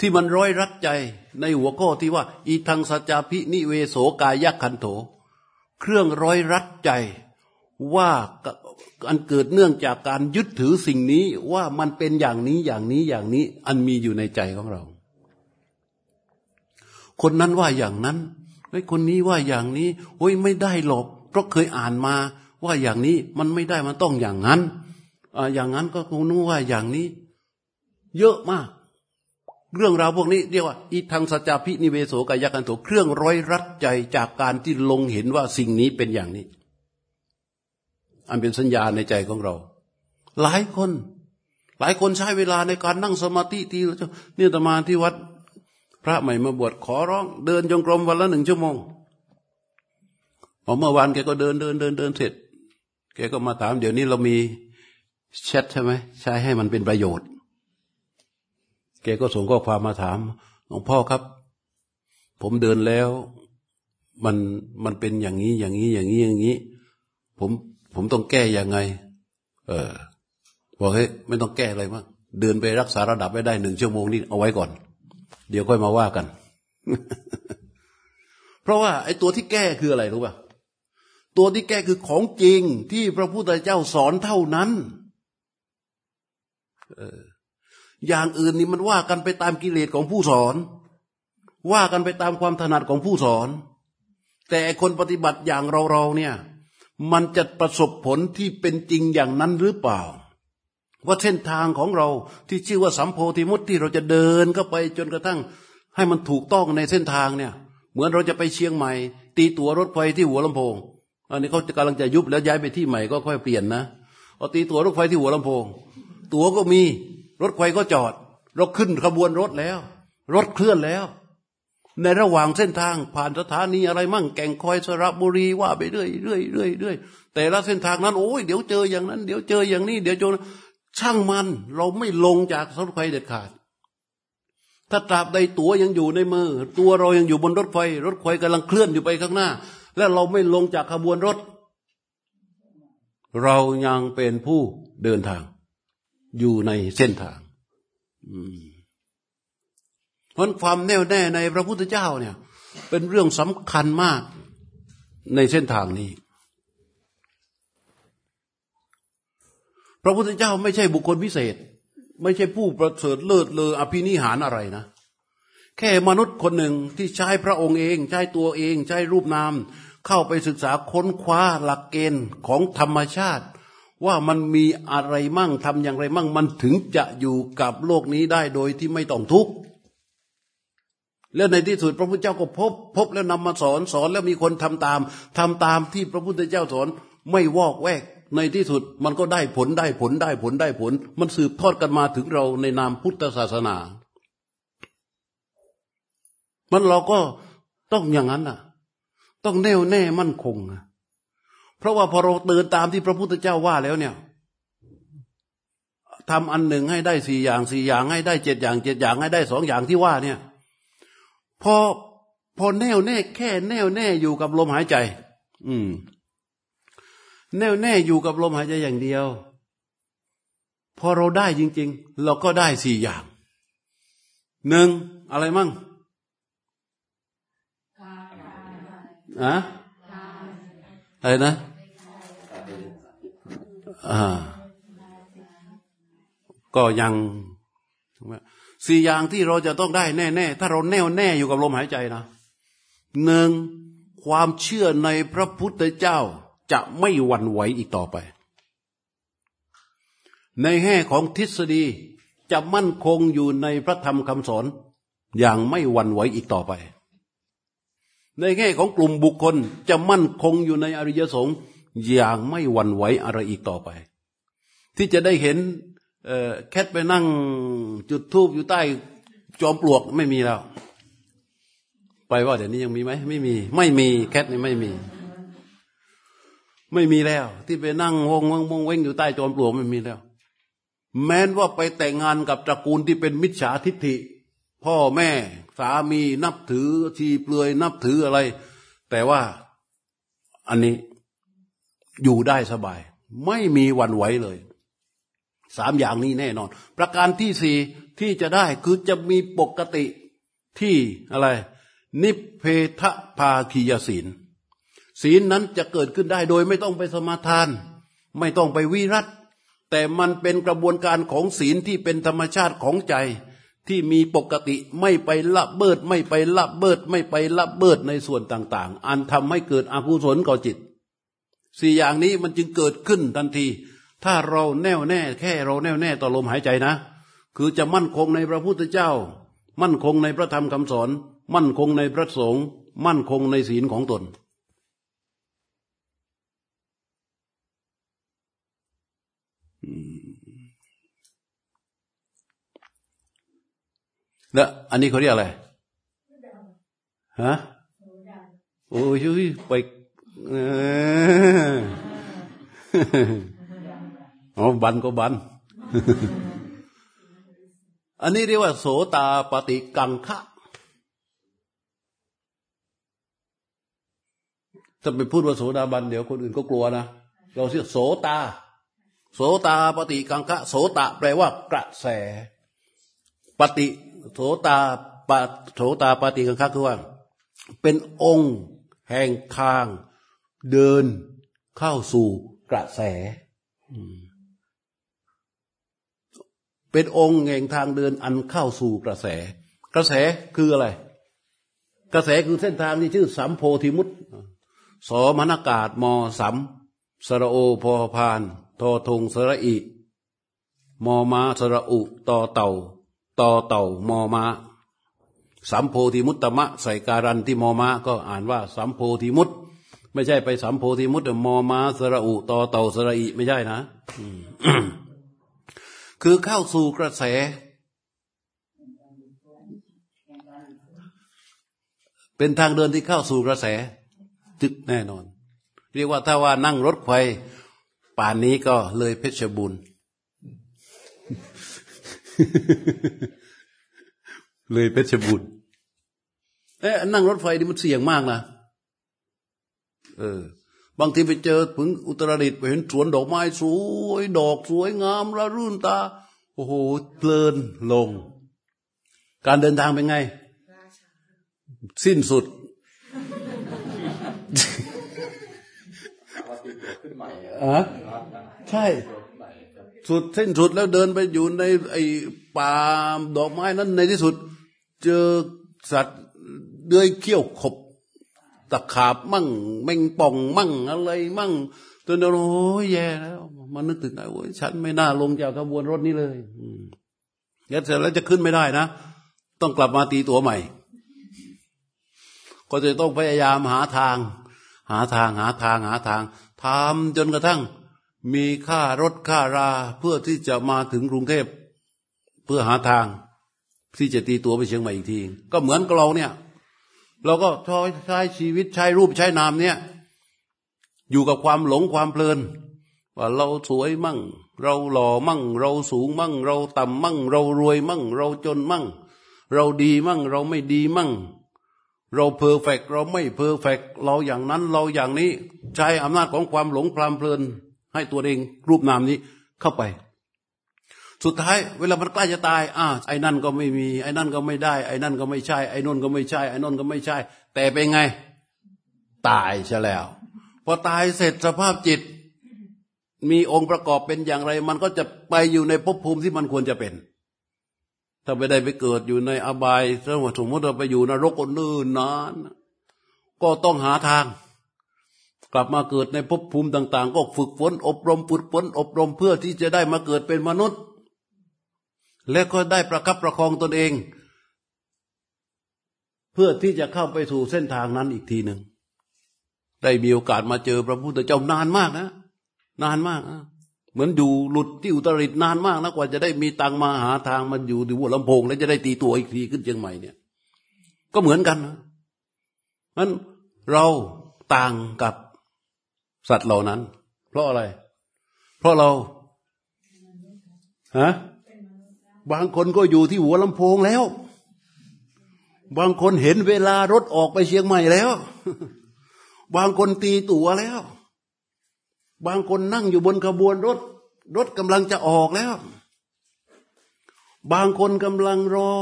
ที่มันร้อยรัดใจในหัวข้อที่ว่า อีทังสัจจาพินิเวโสกายคันโถ เครื่องร้อยรัดใจว่า อันเกิดเนื่องจากการยึดถือสิ่งนี้ว่ามันเป็นอย่างนี้อย่างนี้อย่างนี้ อันมีอยู่ในใจของเรา คนนั้นว่าอย่างนั้นไอ้คนนี้ว่าอย่างนี้โอ้ยไม่ได้หรอก เพราะเคยอ่านมาว่าอย่างนี้มันไม่ได้มันต้องอย่างนั้นอย่างนั้นก็คงนึกว่าอย่างนี้ เยอะมาก เรื่องราวพวกนี้เรียกว่าอีทางสัจจพินิเวโสกายกันโถเครื่องร้อยรัดใจจากการที่ลงเห็นว่าสิ่งนี้เป็นอย่างนี้ อันเป็นสัญญาในใจของเรา หลายคน หลายคนใช้เวลาในการนั่งสมาธิที่นี่ยตมาที่วัด พระใหม่มาบวชขอร้อง เดินจงกรมวันละหนึ่งชั่วโมงพอเมื่อวานแกก็เดินเดินเดินเดินเสร็จ แกก็มาถาม เดี๋ยวนี้เรามีแชทใช่ไหมใช้ให้มันเป็นประโยชน์ แกก็ส่งข้อความมาถามหลวงพ่อครับ ผมเดินแล้ว มันมันเป็นอย่างนี้อย่างนี้อย่างนี้อย่างนี้ ผม ผมต้องแก้ยังไง เออบอกเฮ้ยไม่ต้องแก้อะไรมากเดินไปรักษาระดับไว้ได้หนึ่งชั่วโมงนี้เอาไว้ก่อน เดี๋ยวค่อยมาว่ากัน เพราะว่าไอ้ตัวที่แก้คืออะไรรู้ป่ะตัวที่แก้คือของจริงที่พระพุทธเจ้าสอนเท่านั้นเอออย่างอื่นนี่มันว่ากันไปตามกิเลสของผู้สอน ว่ากันไปตามความถนัดของผู้สอน แต่คนปฏิบัติอย่างเราๆเนี่ย มันจะประสบผลที่เป็นจริงอย่างนั้นหรือเปล่า ว่าเส้นทางของเราที่ชื่อว่าสัมโพธิมุตที่เราจะเดินเข้าไปจนกระทั่ง ให้มันถูกต้องในเส้นทางเนี่ย เหมือนเราจะไปเชียงใหม่ ตีตั๋วรถไฟที่หัวลำโพง อันนี้เขาจะกำลังจะยุบแล้วย้ายไปที่ใหม่ก็ค่อยเปลี่ยนนะเอาตีตั๋วรถไฟที่หัวลำโพง ตั๋วก็มีรถไฟก็จอด เราขึ้นขบวนรถแล้ว รถเคลื่อนแล้ว ในระหว่างเส้นทางผ่านสถานีอะไรมั่งแก่งคอยสระบุรีว่าไปเรื่อยเรื่อยเรื่อยเรื่อยแต่ละเส้นทางนั้น โอ้ยเดี๋ยวเจออย่างนั้น เดี๋ยวเจออย่างนี้ เดี๋ยวเจอช่างมัน เราไม่ลงจากรถไฟเด็ดขาด ถ้าตราบใดตัวยังอยู่ในมือ ตัวเรายังอยู่บนรถไฟ รถไฟกำลังเคลื่อนอยู่ไปข้างหน้า และเราไม่ลงจากขบวนรถ เรายังเป็นผู้เดินทาง อยู่ในเส้นทาง เพราะความแน่วแน่ในพระพุทธเจ้าเนี่ย เป็นเรื่องสำคัญมากในเส้นทางนี้ พระพุทธเจ้าไม่ใช่บุคคลพิเศษ ไม่ใช่ผู้ประเสริฐเลิศเลออภินิหารอะไรนะ แค่มนุษย์คนหนึ่งที่ใช้พระองค์เอง ใช้ตัวเอง ใช้รูปนาม เข้าไปศึกษาค้นคว้าหลักเกณฑ์ของธรรมชาติ ว่ามันมีอะไรมั่งทำอย่างไรมั่ง มันถึงจะอยู่กับโลกนี้ได้โดยที่ไม่ต้องทุกข์ แล้วในที่สุดพระพุทธเจ้าก็พบ พบแล้วนำมาสอนสอนแล้วมีคนทำตามทำตามที่พระพุทธเจ้าสอนไม่วอกแวก ในที่สุดมันก็ได้ผลได้ผลได้ผลได้ผล มันสืบทอดกันมาถึงเราในนามพุทธศาสนา มันเราก็ต้องอย่างนั้นน่ะ ต้องแน่วแน่มั่นคงนะเพราะว่าพอเราเดินตามที่พระพุทธเจ้าว่าแล้วเนี่ยทำอันหนึ่งให้ได้สี่อย่างสี่อย่างให้ได้เจ็ดอย่างเจ็ดอย่างให้ได้สองอย่างที่ว่าเนี่ย พอพอแน่วแน่แค่แน่วแน่อยู่กับลมหายใจ อืม แน่วแน่อยู่กับลมหายใจอย่างเดียว พอเราได้จริง ๆ เราก็ได้สี่อย่างหนึ่งอะไรมั่งอะอะไรนะอ่า ก็ยัง สี่อย่างที่เราจะต้องได้แน่ๆ ถ้าเราแน่วแน่อยู่กับลมหายใจนะหนึ่งความเชื่อในพระพุทธเจ้าจะไม่หวั่นไหวอีกต่อไป ในแง่ของทฤษฎีจะมั่นคงอยู่ในพระธรรมคำสอน อย่างไม่หวั่นไหวอีกต่อไป ในแง่ของกลุ่มบุคคลจะมั่นคงอยู่ในอริยสงฆ์อย่างไม่หวั่นไหวอะไรอีกต่อไป ที่จะได้เห็น แคทไปนั่งจุดทูบอยู่ใต้จอมปลวกไม่มีแล้ว ไปว่าเดี๋ยวนี้ยังมีไหมไม่มี ไม่มีแคทนี่ไม่มี ไม่มีแล้ว ที่ไปนั่งวงวงวงเว้งอยู่ใต้จอมปลวกไม่มีแล้ว แม้นว่าไปแต่งงานกับตระกูลที่เป็นมิจฉาทิฏฐิ พ่อแม่สามีนับถือชีเปลือยนับถืออะไร แต่ว่าอันนี้อยู่ได้สบาย ไม่มีวันไหวเลย สามอย่างนี้แน่นอน ประการที่สี่ที่จะได้คือจะมีปกติที่อะไร นิเพทภาคียศีล ศีลนั้นจะเกิดขึ้นได้โดยไม่ต้องไปสมาทาน ไม่ต้องไปวิรัตแต่มันเป็นกระบวนการของศีลที่เป็นธรรมชาติของใจที่มีปกติไม่ไปละเบิด ไม่ไปละเบิด ไม่ไปละเบิดในส่วนต่าง ๆ อันทำให้เกิดอกุศลก่อจิตสี่อย่างนี้มันจึงเกิดขึ้นทันที ถ้าเราแน่วแน่ แค่เราแน่วแน่ต่อลมหายใจนะ คือจะมั่นคงในพระพุทธเจ้า มั่นคงในพระธรรมคำสอน มั่นคงในพระสงฆ์มั่นคงในศีลของตน แล้วอันนี้เขาเรียกอะไรฮะโอ้ยไปอ๋อ บันก็บัน อันนี้เรียกว่า โสตาปฏิกังคะถ้าไปพูดว่าโสดาบันเดี๋ยวคนอื่นก็กลัวนะ เราเรียกโสตา โสตาปฏิกังคะ โสตะแปลว่ากระแส ปฏิโสตาปโสตาปฏิกังคะคือว่า เป็นองค์แห่งทางเดินเข้าสู่กระแส เป็นองค์แห่งทางเดินอันเข้าสู่กระแส กระแสคืออะไร กระแสคือเส้นทางที่ชื่อสัมโพธิมุตสอมนากาศมสัมสระโอพอพาน ทอทงสระอิมอมาสระอุต่อเต่าต่อเต่ามอมาสัมโพธิมุตตมะใส่การันที่มอมาก็อ่านว่าสัมโพธิมุตไม่ใช่ไปสัมโพธิมุตตมอมาสระอุต่อเต่าสระอิไม่ใช่นะ คือเข้าสู่กระแส เป็นทางเดินที่เข้าสู่กระแส จึกแน่นอน เรียกว่าถ้าว่านั่งรถไฟป่านนี้ก็เลยเพชรบุญเลยเพชรบุญเอ๊ะนั่งรถไฟนี่มันเสี่ยงมากนะเออ บางทีไปเจอถึงอุตรดิตไปเห็นสวนดอกไม้สวยดอกสวยงามระรื่นตา โอ้โหเพลินลง การเดินทางเป็นไง สิ้นสุดอะใช่ สุดสิ้นสุดแล้วเดินไปอยู่ในไอ้ป่าดอกไม้นั้นในที่สุด เจอสัตว์เดือยเขี้ยวขบ ตะขาบมั่งเม่งป่องมั่งอะไรมั่งจนเราโอ้ยแย่แล้วมันนึกถึงไอ้โอ้ยฉันไม่น่าลงจากขบวนรถนี้เลยเดี๋ยเสร็จแล้วจะขึ้นไม่ได้นะ ต้องกลับมาตีตัวใหม่ ก็จะต้องพยายามหาทาง หาทางหาทางหาทางทำจนกระทั่ง มีค่ารถค่าราเพื่อที่จะมาถึงกรุงเทพ เพื่อหาทางที่จะตีตัวไปเชียงใหม่อีกที ก็เหมือนกับเราเนี่ย เราก็ใช้ชีวิตใช้รูปใช้นามเนี่ย อยู่กับความหลงความเพลิน ว่าเราสวยมั่ง เราหล่อมั่ง เราสูงมั่ง เราต่ำมั่ง เรารวยมั่ง เราจนมั่ง เราดีมั่ง เราไม่ดีมั่ง เรา perfect เราไม่ perfect เราอย่างนั้นเราอย่างนี้ใช้อำนาจของความหลงความเพลิน ให้ตัวเองรูปนามนี้เข้าไป สุดท้ายเวลามันใกล้จะตายอ่าไอ้นั่นก็ไม่มี ไอ้นั่นก็ไม่ได้ ไอ้นั่นก็ไม่ใช่ ไอ้นั่นก็ไม่ใช่ ไอ้นั่นก็ไม่ใช่ แต่เป็นไง ตายใช่แล้ว พอตายเสร็จสภาพจิต มีองค์ประกอบเป็นอย่างไร มันก็จะไปอยู่ในภพภูมิที่มันควรจะเป็น ถ้าไม่ได้ไปเกิดอยู่ในอบายสมมติเราไปอยู่นรกคนนื่นนานก็ต้องหาทางกลับมาเกิดในภพภูมิต่าง ๆ ก็ฝึกฝนอบรมฝึกฝนอบรมเพื่อที่จะได้มาเกิดเป็นมนุษย์ และก็ได้ประคับประคองตนเอง เพื่อที่จะเข้าไปสู่เส้นทางนั้นอีกทีหนึ่งได้มีโอกาสมาเจอพระพุทธเจ้านานมากนะ นานมากนะเหมือนอยู่หลุดที่อุตริตนานมากนะกว่าจะได้มีตังมาหาทางมันอยู่ที่หัวลำโพง แล้วจะได้ตีตัวอีกทีขึ้นเชียงใหม่เนี่ย ก็เหมือนกันนะนั้นเราต่างกับสัตว์เหล่านั้น เพราะอะไร เพราะเราฮะ บางคนก็อยู่ที่หัวลำโพงแล้ว บางคนเห็นเวลารถออกไปเชียงใหม่แล้ว บางคนตีตั๋วแล้ว บางคนนั่งอยู่บนขบวนรถ รถกำลังจะออกแล้ว บางคนกำลังรอ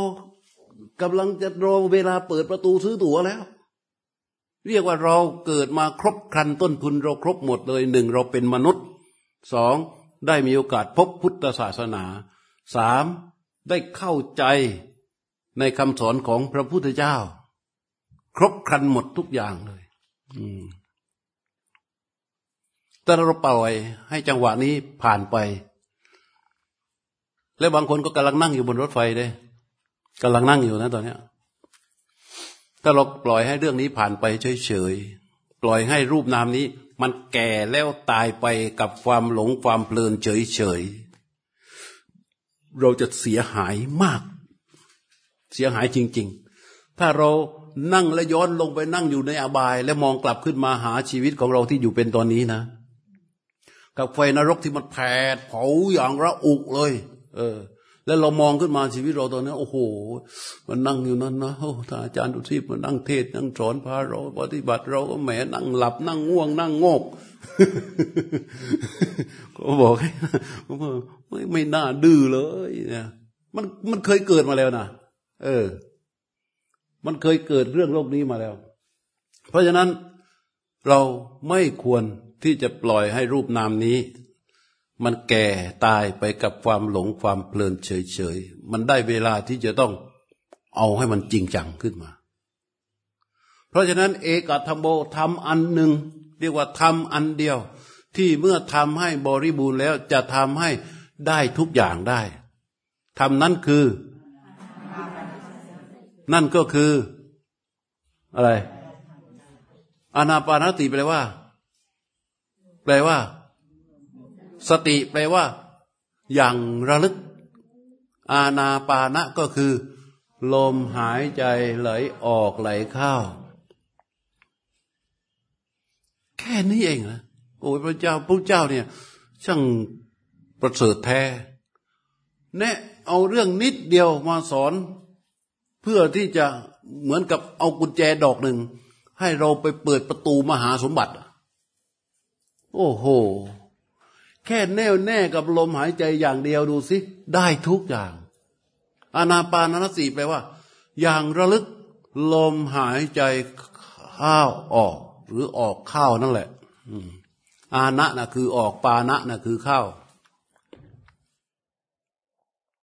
กำลังจะรอเวลาเปิดประตูซื้อตั๋วแล้ว เรียกว่าเราเกิดมาครบครันต้นทุนเราครบหมดเลยหนึ่งเราเป็นมนุษย์สองได้มีโอกาสพบพุทธศาสนา สามได้เข้าใจในคำสอนของพระพุทธเจ้า ครบครันหมดทุกอย่างเลยแต่เราปล่อยให้จังหวะนี้ผ่านไป แล้วบางคนก็กำลังนั่งอยู่บนรถไฟเลยกำลังนั่งอยู่นะตอนนี้ถ้าเราปล่อยให้เรื่องนี้ผ่านไปเฉยๆ ปล่อยให้รูปนามนี้ มันแก่แล้วตายไปกับความหลงความเพลินเฉยๆ เราจะเสียหายมาก เสียหายจริง ๆ ถ้าเรานั่งและย้อนลงไปนั่งอยู่ในอบาย และมองกลับขึ้นมาหาชีวิตของเราที่อยู่เป็นตอนนี้นะ กับไฟนรกที่มันแผดเผาอย่างระอุเลย เออ แล้วเรามองขึ้นมาชีวิตเราตอนนี้ โอ้โห มันนั่งอยู่นั่นนะโอ้ท่านอาจารย์ดุสิตมันนั่งเทศนั่งสอนพาเราปฏิบัติเราก็แหมนั่งหลับ นั่งง่วง นั่งงกก็บอกให้ ไม่ไม่น่าดื้อเลยเนี่ยมันมันเคยเกิดมาแล้วนะเออ มันเคยเกิดเรื่องโลกนี้มาแล้ว เพราะฉะนั้นเราไม่ควรที่จะปล่อยให้รูปนามนี้ มันแก่ตายไปกับความหลงความเพลินเฉยๆ มันได้เวลาที่จะต้องเอาให้มันจริงจังขึ้นมา เพราะฉะนั้น เอกธรรมโบทำอันหนึ่ง เรียกว่าทำอันเดียว ที่เมื่อทำให้บริบูรณ์แล้วจะทำให้ ได้ทุกอย่างได้ทำนั้นคือ นั่นก็คือ อะไรอนาปานสติแปลว่า แปลว่า สติแปลว่า อย่างระลึก อาณาปานะก็คือ ลมหายใจไหลออกไหลเข้าแค่นี้เองนะโอ้ยพระเจ้าพระเจ้าเนี่ย ช่าง ประเสริฐแท้แนะเอาเรื่องนิดเดียวมาสอน เพื่อที่จะเหมือนกับเอากุญแจดอกหนึ่ง ให้เราไปเปิดประตูมหาสมบัติ โอ้โห แค่แน่วแน่กับลมหายใจอย่างเดียวดูสิ ได้ทุกอย่าง อานาปานนสีแปลว่า อย่างระลึกลมหายใจข้าวออก หรือออกข้าวนั่นแหละอานะนะคือออกปานะนะคือข้าว